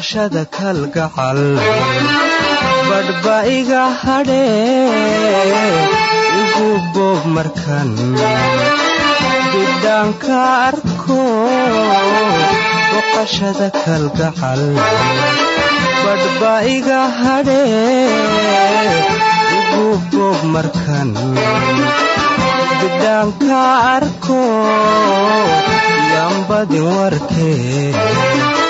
boqashada kalgacal badhba iga hadhee igu boob markan bidhaanka arko boqashada kalgacal badhba iga hadhee igu boob markan bidhaanka arko yambadin warkee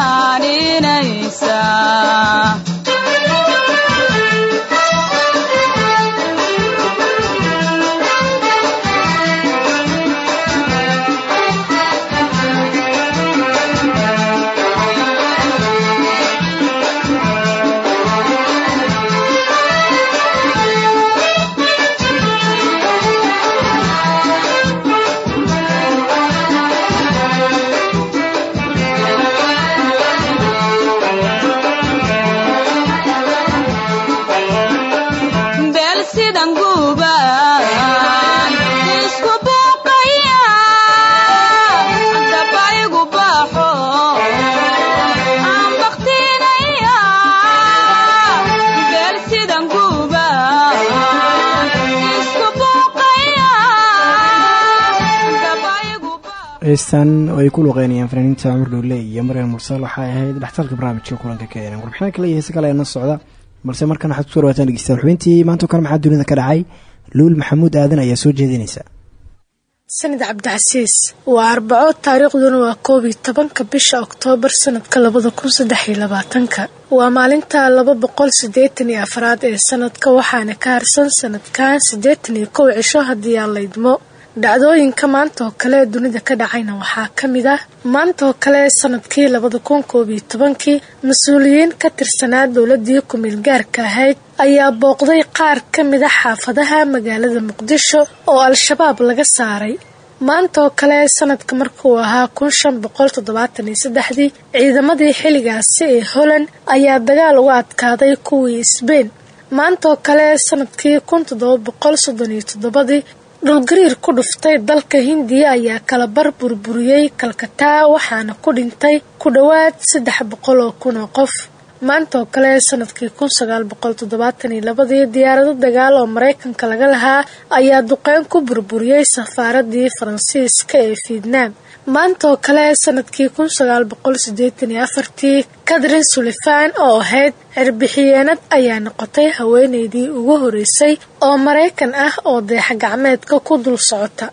heystan oo ay ku luqeynayaan fanaaniinta cumar dhuule iyo maryan mursal. Waxay ahayd dhextaalka barnaamijka kulanka keenan warbixina kale iyo heese kale eena socda balse markan waxaad ku soo dhawaataan dhegeystayaal. Xubintii maanta oo kale maxaa dunida ka dhacay? Luul maxamuud aadan ayaa soo jeedinaysa. Sanad cabdicasiis waa arbaco taariikhduna waa koob iyo tobanka bisha oktoobar sanadka labada kun labaatanka. Waa maalinta laba boqol siddeetan iyo afraad ee sanadka waxaana ka harsan sanadkan siddeetan iyo kow cisho haddii aan laydmo dhacdooyinka maanta oo kale dunida ka dhacayna waxaa ka mid ah maanta oo kale sannadkii labada kun koob iyo tobankii mas'uuliyiin ka tirsanaa dowladii ku-meel gaarka ahayd ayaa booqday qaar ka mid a xaafadaha magaalada muqdisho oo al-shabaab laga saaray. Maanta oo kale sanadka markuu ahaa kun shan boqol toddobaatan iyo saddexdii ciidamadii xilligaasi ee holland ayaa dagaal uga adkaaday kuwii sbein maanta oo kale sannadkii kun toddoba boqol soddon iyo toddobadii dhulgariir ku dhuftay dalka hindiya ayaa kala bar burburiyey kalkataa waxaana ku dhintay ku dhowaad saddex boqol oo kun oo qof maanta oo kale sannadkii kun sagaal boqol toddobaatan iyo labadii diyaarado dagaal oo maraykanka laga lahaa ayaa duqeyn ku burburiyey safaaradii faransiiska ee fietnaam maanta oo kale sannadkii kun sagaal boqol siddeetan iyo afartii katrin sullivan oo ahayd cirbixiyeenad ayaa noqotay haweeneydii ugu horeysay oo maraykan ah oo deexa gacmeedka ku dul socota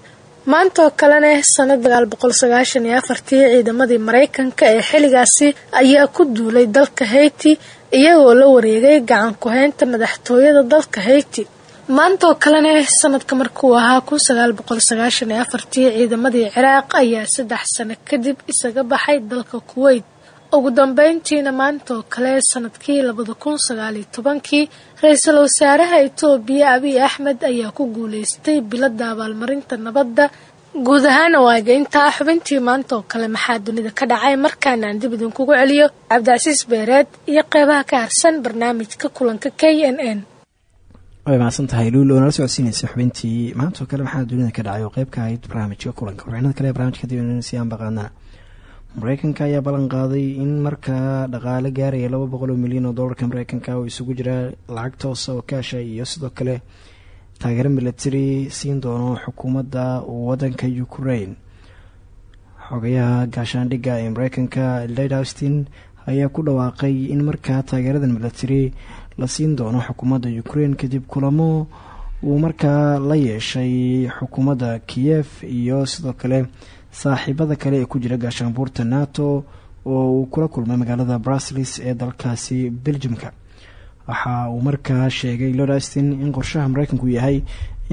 maanta oo kalena sanad sagaal boqol sagaashan iyo afartii ciidamadii maraykanka ee xilligaasi ayaa ku duulay dalka hayti iyagoo la wareegay gacan ku-haynta madaxtooyada dalka hayti maanta oo kalena sanadka markuu ahaa kun sagaal boqol sagaashan afartii ciidamadii ciraaq ayaa saddex sano kadib isaga baxay dalka kuweyt ugu dambeyntiina maanta oo kale sannadkii labada kun sagaaliyo tobankii ra'iisul wasaaraha itoobiya abiy axmed ayaa ku guuleystay biladda abaalmarinta nabadda guud ahaana waaga intaa xubintii maanta oo kale maxaa dunida ka dhacay? Markaana aan dib idinkugu celiyo cabdicasiis beereed iyo qeybaha ka harsan barnaamijka kulanka k n n. Way mahadsan tahay luul nala socodsiinaysa xubintii maanta oo kale maxaa dunida ka dhacay oo qeyb ka ahayd barnaamijka kulanka? Warbixinada kale barnamijka kadib si aan baqaanaa mareykanka ayaa ballan qaaday in markaa dhaqaale gaaraya laba boqol oo milyan oo dollarka mareykanka oo isugu jira lacag toosa oo kaasha iyo sidoo kale taageero military siin doono xukuumadda wadanka ukraine. Xogayaha gaashaandhigga ee mareykanka led austin ayaa ku dhawaaqay in markaa taageeradan military la siin doono xukuumadda ukraine kadib kulamo uu markaa la yeeshay xukuumadda kiyef iyo sidoo kale saaxiibada kale ee ku jira gaashaanbuurta nato oo uu kula kulmay magaalada brusels ee dalkaasi beljimka waxa uu markaa sheegay lord astin in qorshaha mareykanku yahay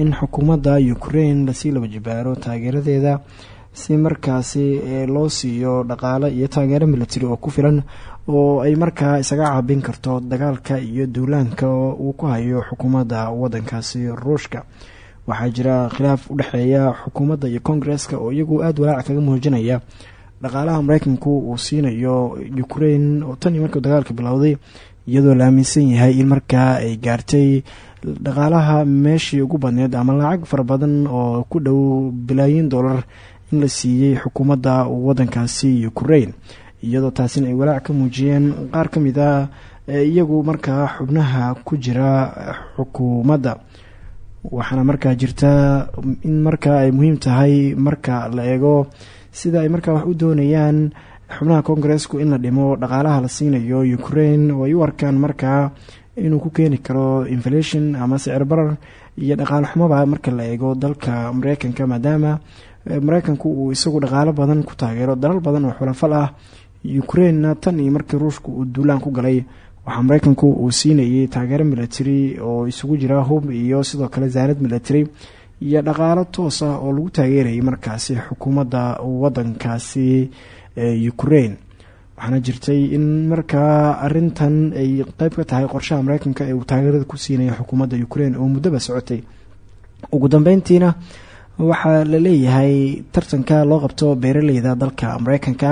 in xukuumadda ukraine la sii laba jibaaro taageeradeeda si markaasi loo siiyo dhaqaale iyo taageero military oo ku filan oo ay markaa isaga caabin karto dagaalka iyo duulaanka uu ku hayo xukuumadda wadankaasi ruushka waxaa jira khilaaf u dhexeeya xukuumadda iyo koongareska oo iyagu aada walaac kaga muujinaya. Dhaqaalaha mareykanku uu siinayo ukraine oo tan iyo markuu dagaalka bilowday iyadoo la aaminsan yahay in markaa ay gaartay dhaqaalaha meeshii ugu badneed ama lacag fara badan oo ku dhow bilaayin dollar in la siiyey xukuumadda wadankaasi ukraine. Iyadoo taasina ay walaac ka muujiyeen qaar ka mid ah ee iyagu markaa xubnaha ku jira xukuumadda waxaana markaa jirta in markaa ay muhiim tahay marka la eego sida ay markaa wax u doonayaan xubnaha koongareesku in la dhimo dhaqaalaha la siinayo ukraine oo ay u arkaan markaa inuu ku keeni karo inflation ama sicir barar iyo dhaqaale xumoba marka la eego dalka mareykanka maadaama mareykanku uu isagu dhaqaalo badan ku taageero dalal badan oo xulafal ah ukrainena tan iyo markii ruushka uu duulaan ku galay waxaa mareykanku uu siinayay taageero military oo isugu jira hub iyo sidoo kale zaanad military iyo dhaqaalo toos ah oo lagu taageerayay markaasi xukuumadda wadankaasi ukraine. Waxaana jirtay in markaa arintan ay qeyb ka tahay qorshaha mareykanka ee uu taageerada ku siinaya xukuumadda ukraine oo muddoba socotay. Ugu dambeyntiina waxaa la leeyahay tartanka loo qabto beeraleyda dalka mareykanka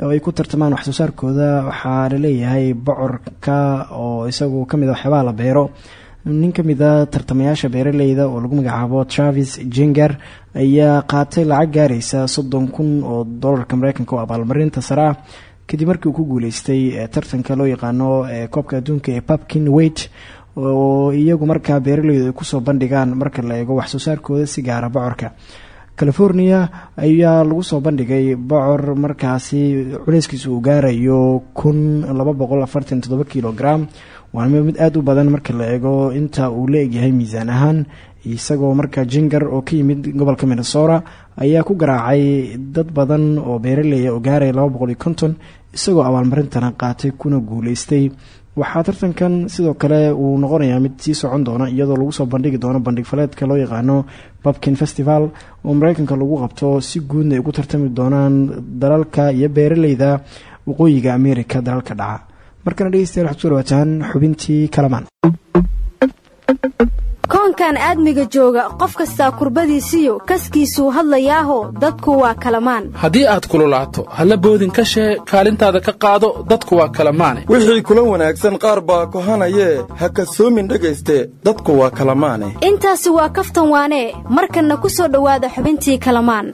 oo ay ku tartamaan waxsoo saarkooda waxaa la leeyahay bocorka oo isagu ka mid a waxyaabaha la beero. Nin ka mid a tartamayaasha beeraleyda oo lagu magacaabo travis jenger ayaa qaatay lacag gaaraysa soddon kun oo dolarka mareykanka oo abaalmarinta sare ah. Kadib markii uu ku guuleystay tartanka loo yaqaano koobka adduunka ee papkin weit oo iyagu markaa beeraleydu ay ku soo bandhigaan marka la eego waxsoo saarkooda si gaara bocorka california ayaa lagu soo bandhigay bocor markaasi culeyskiisa uu gaarayo kun laba boqol afartan toddoba kilogram. Waana mid aada u badan marka la eego inta uu la egyahay miisaan ahaan. Isagoo markaa jingar oo ka yimid gobolka minnesota ayaa ku garaacay dad badan oo beeraleya oo gaaraya laba boqol iyo konton isagoo abaalmarintana qaatay kuna guuleystay waxaa tartankan sidoo kale uu noqonayaa mid sii socon doona iyadoo lagu soo bandhigi doono bandhig faleedka loo yaqaano babkin festival. Oo mareykanka lagu qabto si guudna ay ugu tartami doonaan dalalka iyo beeraleyda waqooyiga america dalalka dhaca. Markana dhegeystayaal waxad ku soo dhawaataan xubintii kalamaan koonkan aadmiga jooga qof kastaa kurbadiisiyo kaskiisuu hadlayaaho dadku waa kalamaan. Haddii aad kululaato halla boodin ka shee kaalintaada ka qaado dadku waa kalamaane. Wixii kula wanaagsan qaar baa kohanayee ha kasoomin dhegayste dadku waa kalamaane. Intaasi waa kaftan waanee markanna ku soo dhowaada xubintii kalamaan.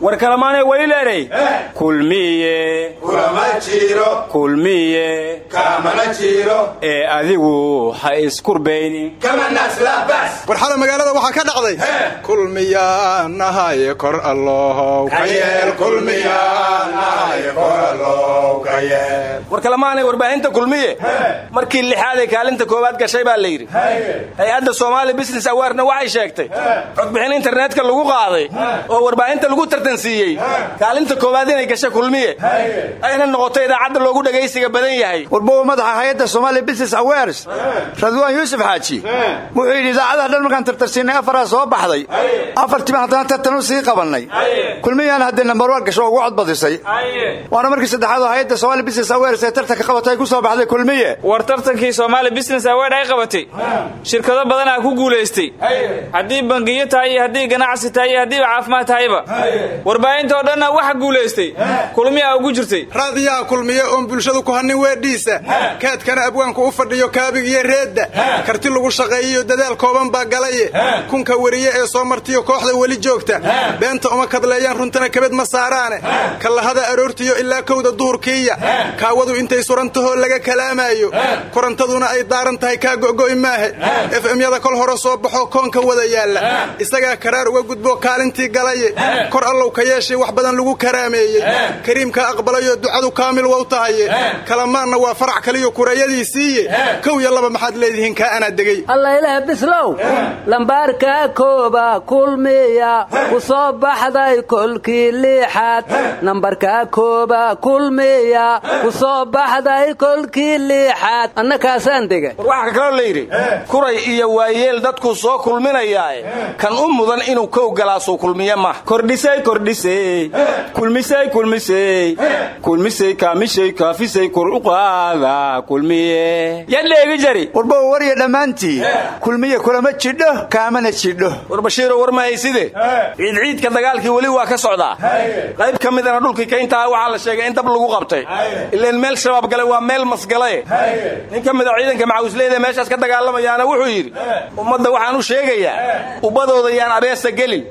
War kalamaanee welileerey kulmiye kulama jiro. Kulmiye kaamana jiro. Ee adigu ha iskurbayni war xala magaalada waxaa ka dhacday. Kulmiyaa nahaye kor allohow war kalamaanay warbaahinta kulmiye. Markii lixaaday kaalinta koowaad gashay baa la yidhi. Hay'adda soomaali business awaarna waxay sheegtay. Codbixin internetka lagu qaaday oo warbaahinta lagu tartansiiyey. Kaalinta koowaad inay gashay kulmiye. Ayna noqoto idaacadda loogu dhagaysiga badan yahay. Warbowa madaxa hay'adda somaali business awares radwaan yuusuf xaaji wuxuu yidhi idaacadaha dhan markaan tartarsiinay afaraa soo baxday. Afartiiba haddana tartan u sii qabannay kulmiyaan haddii nambar war gasho ugu codbadisay. Waana markii saddexaad oo hay'adda somaali business awares ee tartanka qabatay ku soo baxday kulmiye. War tartankii somaali business award ay qabatay. Shirkado badanaa ku guulaystay haddii bangiyo tahay iyo haddii ganacsi tahay iyo haddiiba caafimaad tahayba warbaahinta oo dhanna waxa guulaystay kulmiya ugu jirtay. Raadiyaha kulmiye oon bulshadu ku hanin weedhiisa kaadkana abwaanku u fadhiyo kaabig iyo reedda. Karti lagu shaqeeyiyo dadaal kooban baa galaye kunka weriye ee soo martiyo kooxda weli joogta. Beenta uma kadleeyaan runtana kabed ma saaraane. Kallahada aroortiyo ilaa kowda duhurkiiya kaawadu intay surantahoo laga kalaamaayo. Korantaduna ay daaran tahay kaa go'go'i maahe. Efemyada kol hore soo baxoo koonka wada yaalla. Isagaa karaar uga gudbo kaalintii galaye. Kor allow ka yeeshay wax badan lagu karaameeyey. Kariimka aqbalayoo ducadu kaamil wow tahaye. Kalamaanna waa farac kaliyo kurayadiisiiye kow iyo laba maxaad leedihiin kaa anaa allayleh bislow lambaarkaa kooba kulmiya ku soo baxday kolkii liixaad. Nambarkaa kooba kulmiya ku soo baxday kolkii liixaad. Annakaasaan dega war waxaa kaloo la yidhi kuray iyo waayeel dadkuu soo kulminayaae kan u mudan inuu kow galaasuu kulmiye mah kordhisay kordhisey kulmisey kulmisey kulmisey kaamishay kaafisay kor u qaada kulmiye. Yadheegi jari. Warbowa warya dhammaantii kulmiye kulama jidho kaamana jidho. War bashiiro war ma hayside ciidciidka dagaalkii weli waa ka socdaa. Qayb ka midana dhulkii kayntaa waxaa la sheegay in dab lagu qabtay. Ileen meel shabaab gale waa meel masgale nin ka mida ciidanka macawisleyda meeshaas ka dagaalamayaana wuxuu yidhi ummadda waxaan u sheegayaa ubbadooda yaan abeesa gelin.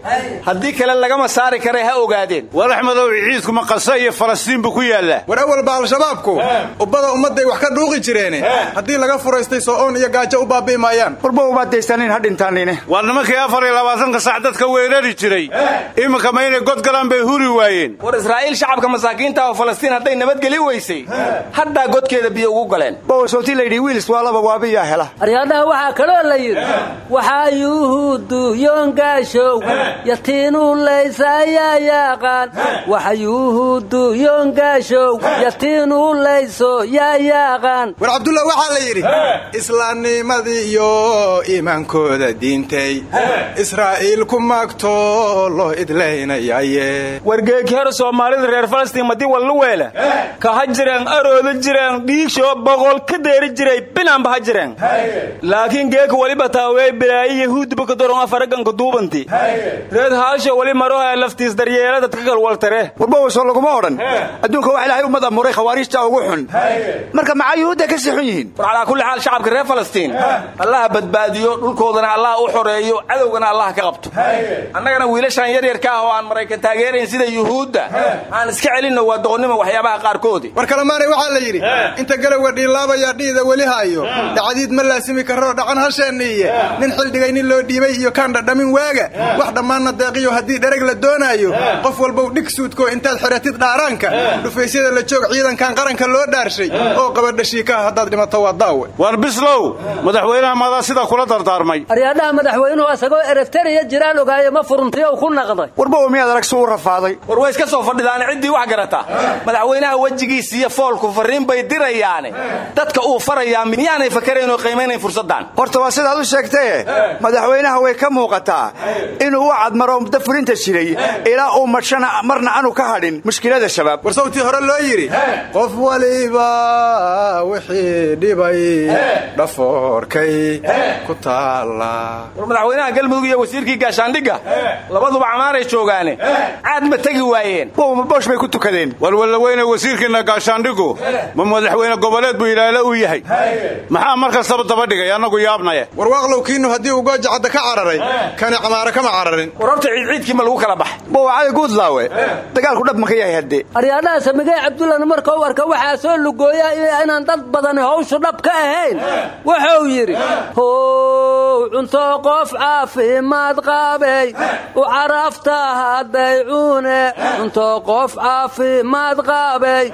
Haddii kale lagama saari karay ha ogaadeen. War axmedow ciidku maqasa iyo falastiin buu ku yaallaa war awalba al-shabaabku ubbada ummadday wax ka dhuuqi jireene haddii laga furaystay soo-oon iyo gaajo u baabi'i maayaan umaadaysanin ha dhintaanine waa nimankii afar iyo labaatanka sac dadka weerari jiray. Iminka ma inay god galaan bay huri waayeen. War israa'iil shacabka masaakiinta oo falastiin hadday nabadgeli weysay haddaa godkeeda biyo ugu galeen. Bowsowti layidhi wiilis waa laba waabiyaa hela. Aryadhaha waxaa kaloo la yidhi waxaa yuhuuddu yoongaashow yatiinuu laysa ayaa yaaqaan. Waxa yuhuuddu yoongaashow yatiinuu layso yaa yaaqaan. War cabdullah waxaa la yidhi islaamnimadii iyo iimaankooda diintay. Israa'iil ku maagto loo idlaynayaye wargeeki hore soomaalida reer falastiin madi wallu weele? Ka ha jireen arooda jireen dhiigshoo boqol ka deeri jiray binaanba ha jireen? Laakiin geeka waliba taawey bilaayi yahuudba ka doron afaraganka duubanti. Reed haasho wali maroha laftiis daryeela dadka kalwaltare warbawaso laguma odhan. Adduunka wax ilaahay ummad amuuray khawaariijta ugu xun. Marka maxaa yuhuudda ka sii xun yihiin. War calaa kulli xaal shacabka reer falastiin. Allaha badbaadiyo dhulkoodana allah u xoreeyo cadowgana allah ka qabto. Annagana wiilashaan yaryarka ah oo aan maraykan taageerayn sida yuhuudda aan iska celinno waa doqonnimo waxyaabaha qaarkoodi. War kalemaanay waxaa la yidhi inta galowga dhiilaabayaa dhiida weli haayo. Dhacdiid ma laasimi karoo dhacan hasheeniiye nin xildhigay nin loo dhiibay iyo kaan dhadhamin waaga. Wax dhammaanna deeqiyo haddii dhereg la doonaayo. Qof walbow dhig suudkoo intaad xiratid dhaaraanka. Dhufaysyada la joog ciidankan qaranka loo dhaarshay oo qabadhashiikaha haddaad dhimato waa daawe. War bislow madaxweynaha maadaa sidaa kula dardaarmay. Aryadhaha madaxweynuhu asagoo ereteriya jiraan ogaaye ma furuntiyo ku naqday. Warba miyaad arag suu rafaaday? War way iska soo fadhidaan ciddii wax garata. Madaxweynaha wejigiis iyo foolku farriin bay dirayaane. Dadka uu farayaa miyaanay fakarayn oo qiimaynayn fursaddan horta waa sidaad u sheegtaye madaxweynaha way ka muuqataa inuu u cadmaro muddo fulinta jiray ilaa uu madshana marna aanu ka hadhin mushkilada shabaab war sawtii hore loo yidhi qof waliba wixii dhibay dhafoorkay ku taalla. War madaxweynaha galmudug iyo wasiirkii gaashaandhigga labaduba camaaray joogaane caad ma tegi waayeen. Boosh bay ku tukadeen. War wallaweyne wasiirkiinna gaashaandhigu ma madaxweyne goboleed buu ilaale u yahay. Maxaa mar kastaba daba dhigay? Annagu yaabnaye. Warwaaqlow kiinu haddii uu gooja cadda ka cararay kani camaare kama cararin. War horta ciidciidkii ma lagu kala bax. Bowacali guudlaawe dagaalku dhab ma ka yahay haddee aryadhaha samigay cabdullana markau arka waxaa soo lugooya inaan dad badani hawshu dhab ka ahayn. Wuxuu yidhi cunto qof caafimaad qaabay u carafta hadday cuune. Cunto qof caafimaad qaabay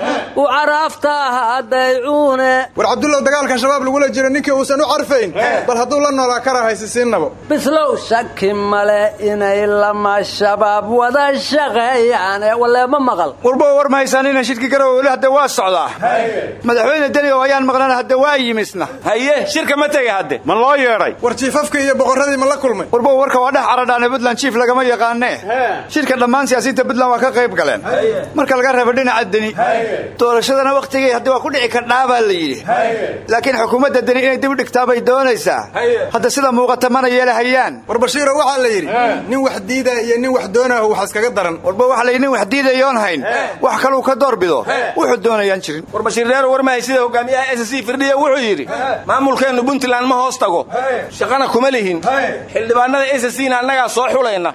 u carafta hadday cuune. War cabdullow dagaalka shabaab lagula jiro ninkii uusan u carfayn. Bal hadduu la noolaa kara haysisiinnabo bislow shaki male inay lama shabaab wada shaqeeyaane waleema maqal. Warba war ma haysaanina shirki garowe weli hadda waa socdaa. Madaxweyne deni oo ayaan maqlana hadda waa yimisna haye shirka ma tega hadde yeedhay war jiifafkii iyo boqorradii ma la kulmay. Warba warka waa dhex caradhaane buntland jiif lagama yaqaanee. Shirka dhammaan siyaasiyiinta buntland waa ka qayb galeen. Marka laga reebo dhinaca deni doorashadana wakhtigii hadda waa ku dhici kardhaa baa la yidhi. Laakiin xukuumadda deni inay dib u dhigtaa bay doonaysaa. Hadda sida muuqata mana yeelahayaan. War bashiiro waxaa la yidhi nin wax diidaa iyo nin wax doonaahu wax iskaga daran. Warba waxa la yidhi nin wax diidayoon hayn. Wax kaluu ka doorbido wuxuu doonayaan jirin. War bashiir mahay sida hogaamiyaha s c firdhiya wuxuu yidhi maamulkeennu puntland ma hoos tago shaqana kuma lihin. Xildhibaanada s c na annagaa soo xulayna.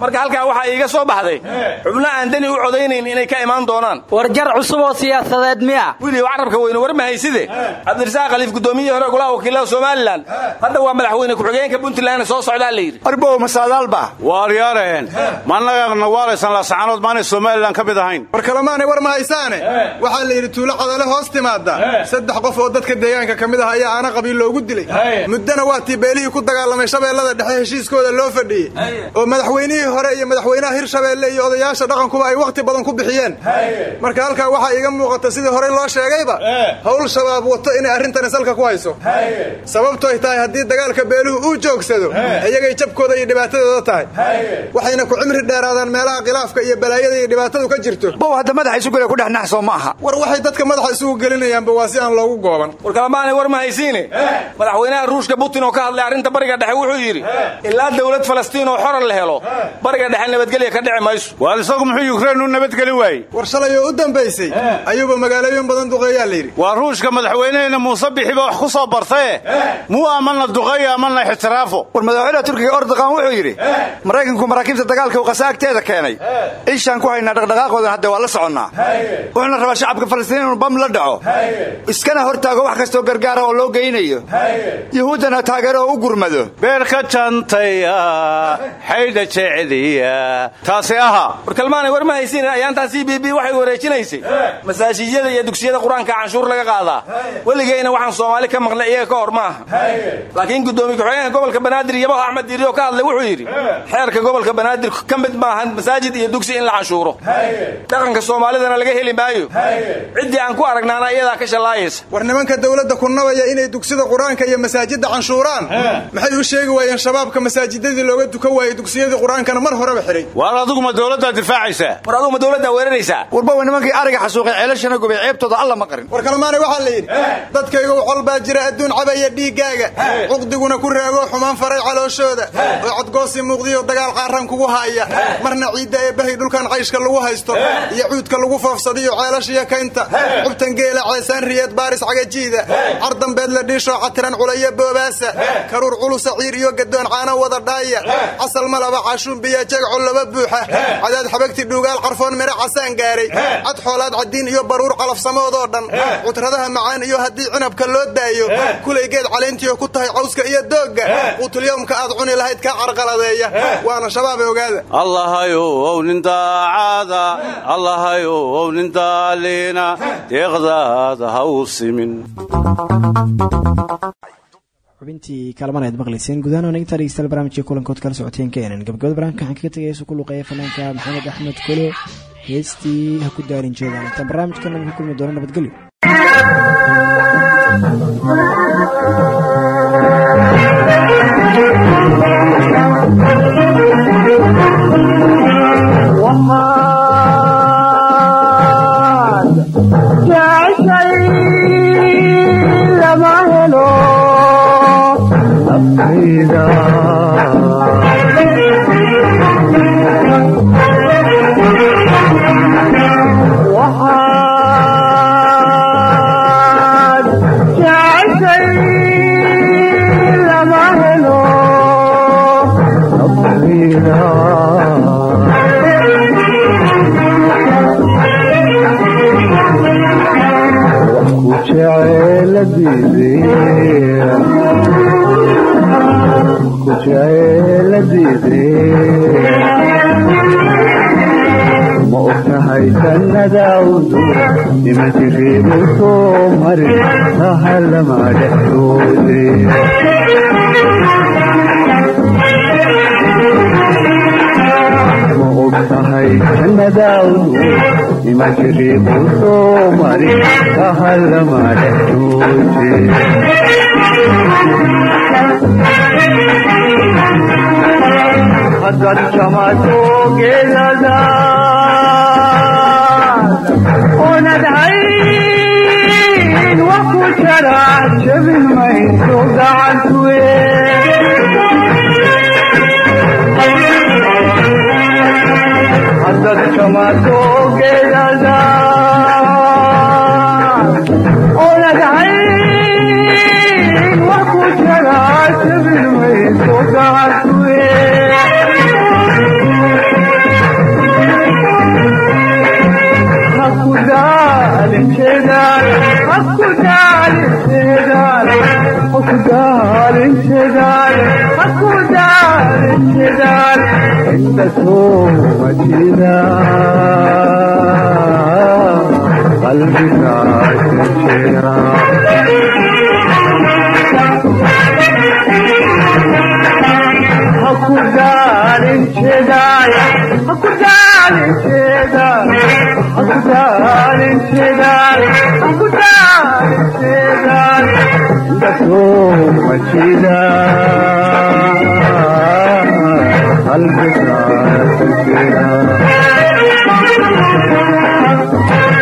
Marka halkaa waxaa iiga soo baxday. Xubno aan deni u codaynayn inay ka imaan doonaan. War jar cusub oo siyaasadeed miya. Wiilio carabka weyne war mahayside cabdirasaaq khaliif gudoomiyihii hore golaha wakiilada somalilan hadda waa madaxweyne ku-xigeenka puntland soo socdaa la yidhi. Arbow masaadaalba waaryaareen ma annagana waalaysan laasacanood maanay somalilan ka mid ahayn. War kalemaanay war ma haysaane? Waxaa la yidhi tuulo cadale hoos timaada saddex qof oo dadka deegaanka ka mid ah ayaa aana qabiil loogu dilay muddana waa tii beelihii ku dagaalamay shabeellada dhexe heshiiskooda loo fadhiyey. Oo madaxweynihii hore iyo madaxweynaha hirshabeelle iyo odayaasha dhaqankuba ay wakhti badan ku bixiyeen. Marka halkaa waxaa iiga muuqata sidii horey loo sheegayba howl shabaab wato inay arrintani salka ku hayso. Sababto ay tahay haddii dagaalka beeluhu uu joogsado iyagay jabkooda iyo dhibaatadooda tahay. Waxayna ku cimri dheeraadaan meelaha khilaafka iyo balaayada iyo dhibaatadu ka jirto. Bow hadda madaxa isugule ku dhex naxsoo ma aha. War waxay dadka madaxa isugu gelinayaanba waa si aan loogu gooban. War kalamaanay war ma haysiine. Madaxweynaha ruushka ruushka putin oo ka hadlay arrinta bariga dhexe wuxuu yidhi ilaa dowlad falastiin oo xora la helo bariga dhexe nabadgelya ka dhici mayso. Waar isagu muxuu yukrain u nabadgeli waayey. War u dambaysay ayuuba magaalooyin badan duqeeyaa la yidhi. Waa ruushka madaxweynehena muuse bixiba wax ku soo bartaye muu amana duqeeyo amana ixtiraafo? War madaxweynaha turkiga ordoqan wuxuu yidhi maraykanku maraakiibta dagaalka uu qasa agteeda keenay ishaan ku haynaa dhaqdhaqaaqoodan hadda waa la soconnaa? Wuxuuna rabaa shacabka falastiin inuu bam la dhaco? Iskana hortaago wax kastoo gargaara oo loo geynayo yuhuuddana taageero oo u gurmado beerka jantaya xaydha jeceliya taasi aha. War kalmaanay war ma haysiin ayaantaan c b b waxay wareejinaysay masaajijyada iyo dugsiyada qur'aanka canshuur laga qaadaa weligeyna waxaan soomaali ka maqnay iyaga ka hor maaha laakiin guddoomiye ku-xigeenka gobolka banaadir yabaho axmed diiri oo ka hadlay wuxuu yidhi xeerka gobolka banaadir ka mid maahan masaajid iyo dugsi in la canshuuro. Dhaqanka soomaalidana laga heli maayo. Ciddii aan ku aragnaana iyadaa ka shallaayaysa war nimanka dawladda ku nabaya inay dugsida qur'aanka iyo masaajidda canshuuraan maxay u sheegi waayeen shabaabka masaajidadii looga dukan waayey dugsiyadii qur'aankana mar horeba xidhay waar aduguma dowladdaa difaacaysaa war aduguma dowladdaa weeraraysaa warba wa nimankii ariga xasuuqay ceelashana gubay ceebtooda alla ma qarin. War kalmaanay waxaa la yidhi dadkayga u col baa jira adduun cabaya dhiiggaaga cuqdiguna ku raagoo xumaan faray calooshooda oo codgoosi muuqdiyo dagaal qaaran kugu haaya. Marna ciidda ee bahay dhulkan cayshka lagu haysto. Iyo cuudka lagu foofsadiyo ceelashiyo kaynta. Cubtan geela ceesaan riyeed baaris cagajiida. Cardambeed la dhiishoo catiran culayo boobaasa karuur culusa ciir iyo gadoon caano wada dhaaya. Casal malaba cashuun biyo jagco laba buuxa. Cadaad xabagti dhuugaal qarfoon mire casaan gaaray. Cad xoolaad cadiin iyo baruur calafsamoodoo dhan. Cutradaha macaan iyo haddii cinabka loo daayo. Kulay geed calayntiyo ku tahay cawska iyo doogga. Quutulyawmka aad cuni lahayd kaa carqaladeeya. Waana shabaabe ogaada. Allahayow nin daacada allahayow nin daaliina deeqdaada ha u simin xubintii kaalman aad maqlayseen gudahaan oo nagta dhegeystayaal barnaamijka kulankood kala socoteen keenan gabagabada barnaamijka waxaan kaga tegaya ku luqeeya fanaanka maxamed axmed kolo. Heestii ha ku daarin jeedaan intaan barnaamijkan lagu kulmi doono nabadgelyo jannadaawdu nima jiriibu soo mari sahalama dhexdoode ma ogtahay jannadaawdu nima jiriibu soo mari sahalama dhexdoode hadad shamatogeedadaad oonad hayn wax ku jara jabin mayso gacantuwe haddaad kama soo geedada oladhay wax ku jagaasabil mayso gacasuwe haku daalinteedaal haku daalinteedaal haku daalinteedaal haku daalinteedaal cidade قلب ساعة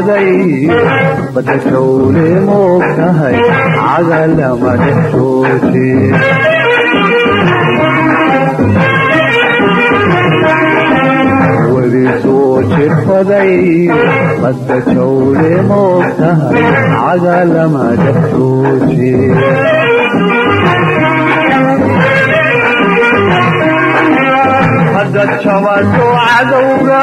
jeedfaday badda jawle moogtahay cagalama dhex jooje wadi soo jeedfaday badda jawle moogtahay cagalama dhex jooje hadda jabato cadowga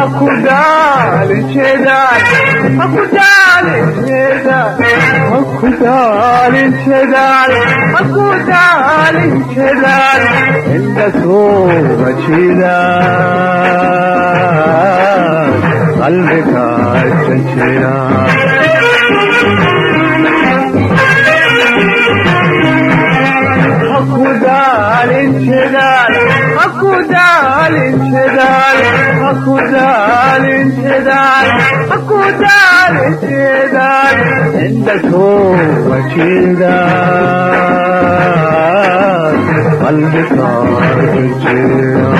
ruur ku jineceb hadhka kuwajiye hadda jabato cadowga iyo ruur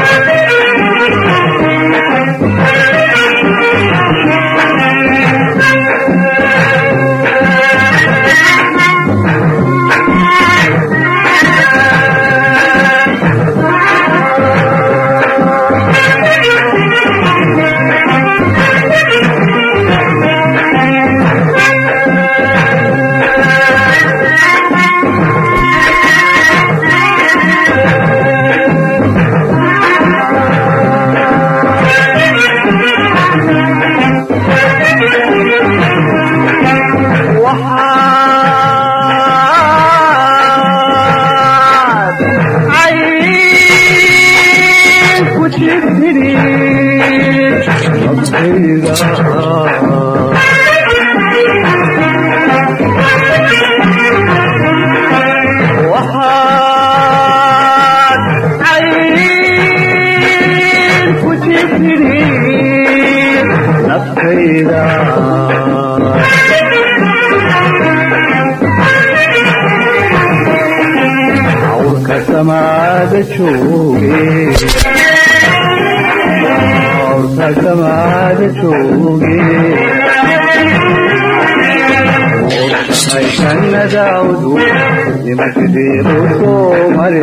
nimasideedu soo mare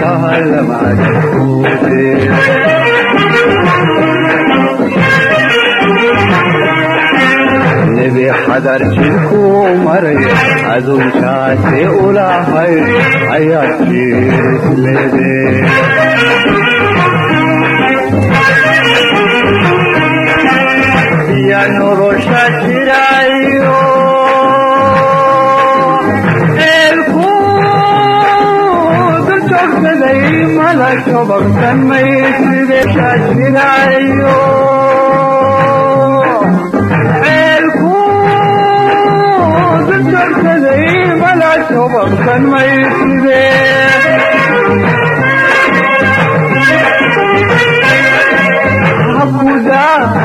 kahalamada jooge nebi xadar jidkuu maray adunkaasi ulahay ayaad jirisleede ya nolosha jirayo duljoogsaday mala jobabsan maysidesha jirayo mala jobabsan mayside hakudaalinjeedaan hakudaalinjeedaan hakudaalinjeedaan hakudaalinjeedaan inda sooba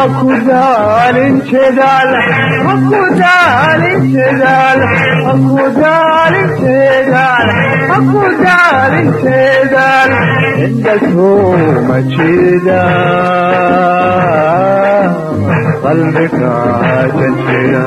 hakudaalin jedaal hakudaalin jedaal hakudaalin jedaal hakudaalin jedaal indhasuma jeeda qalbiga janjira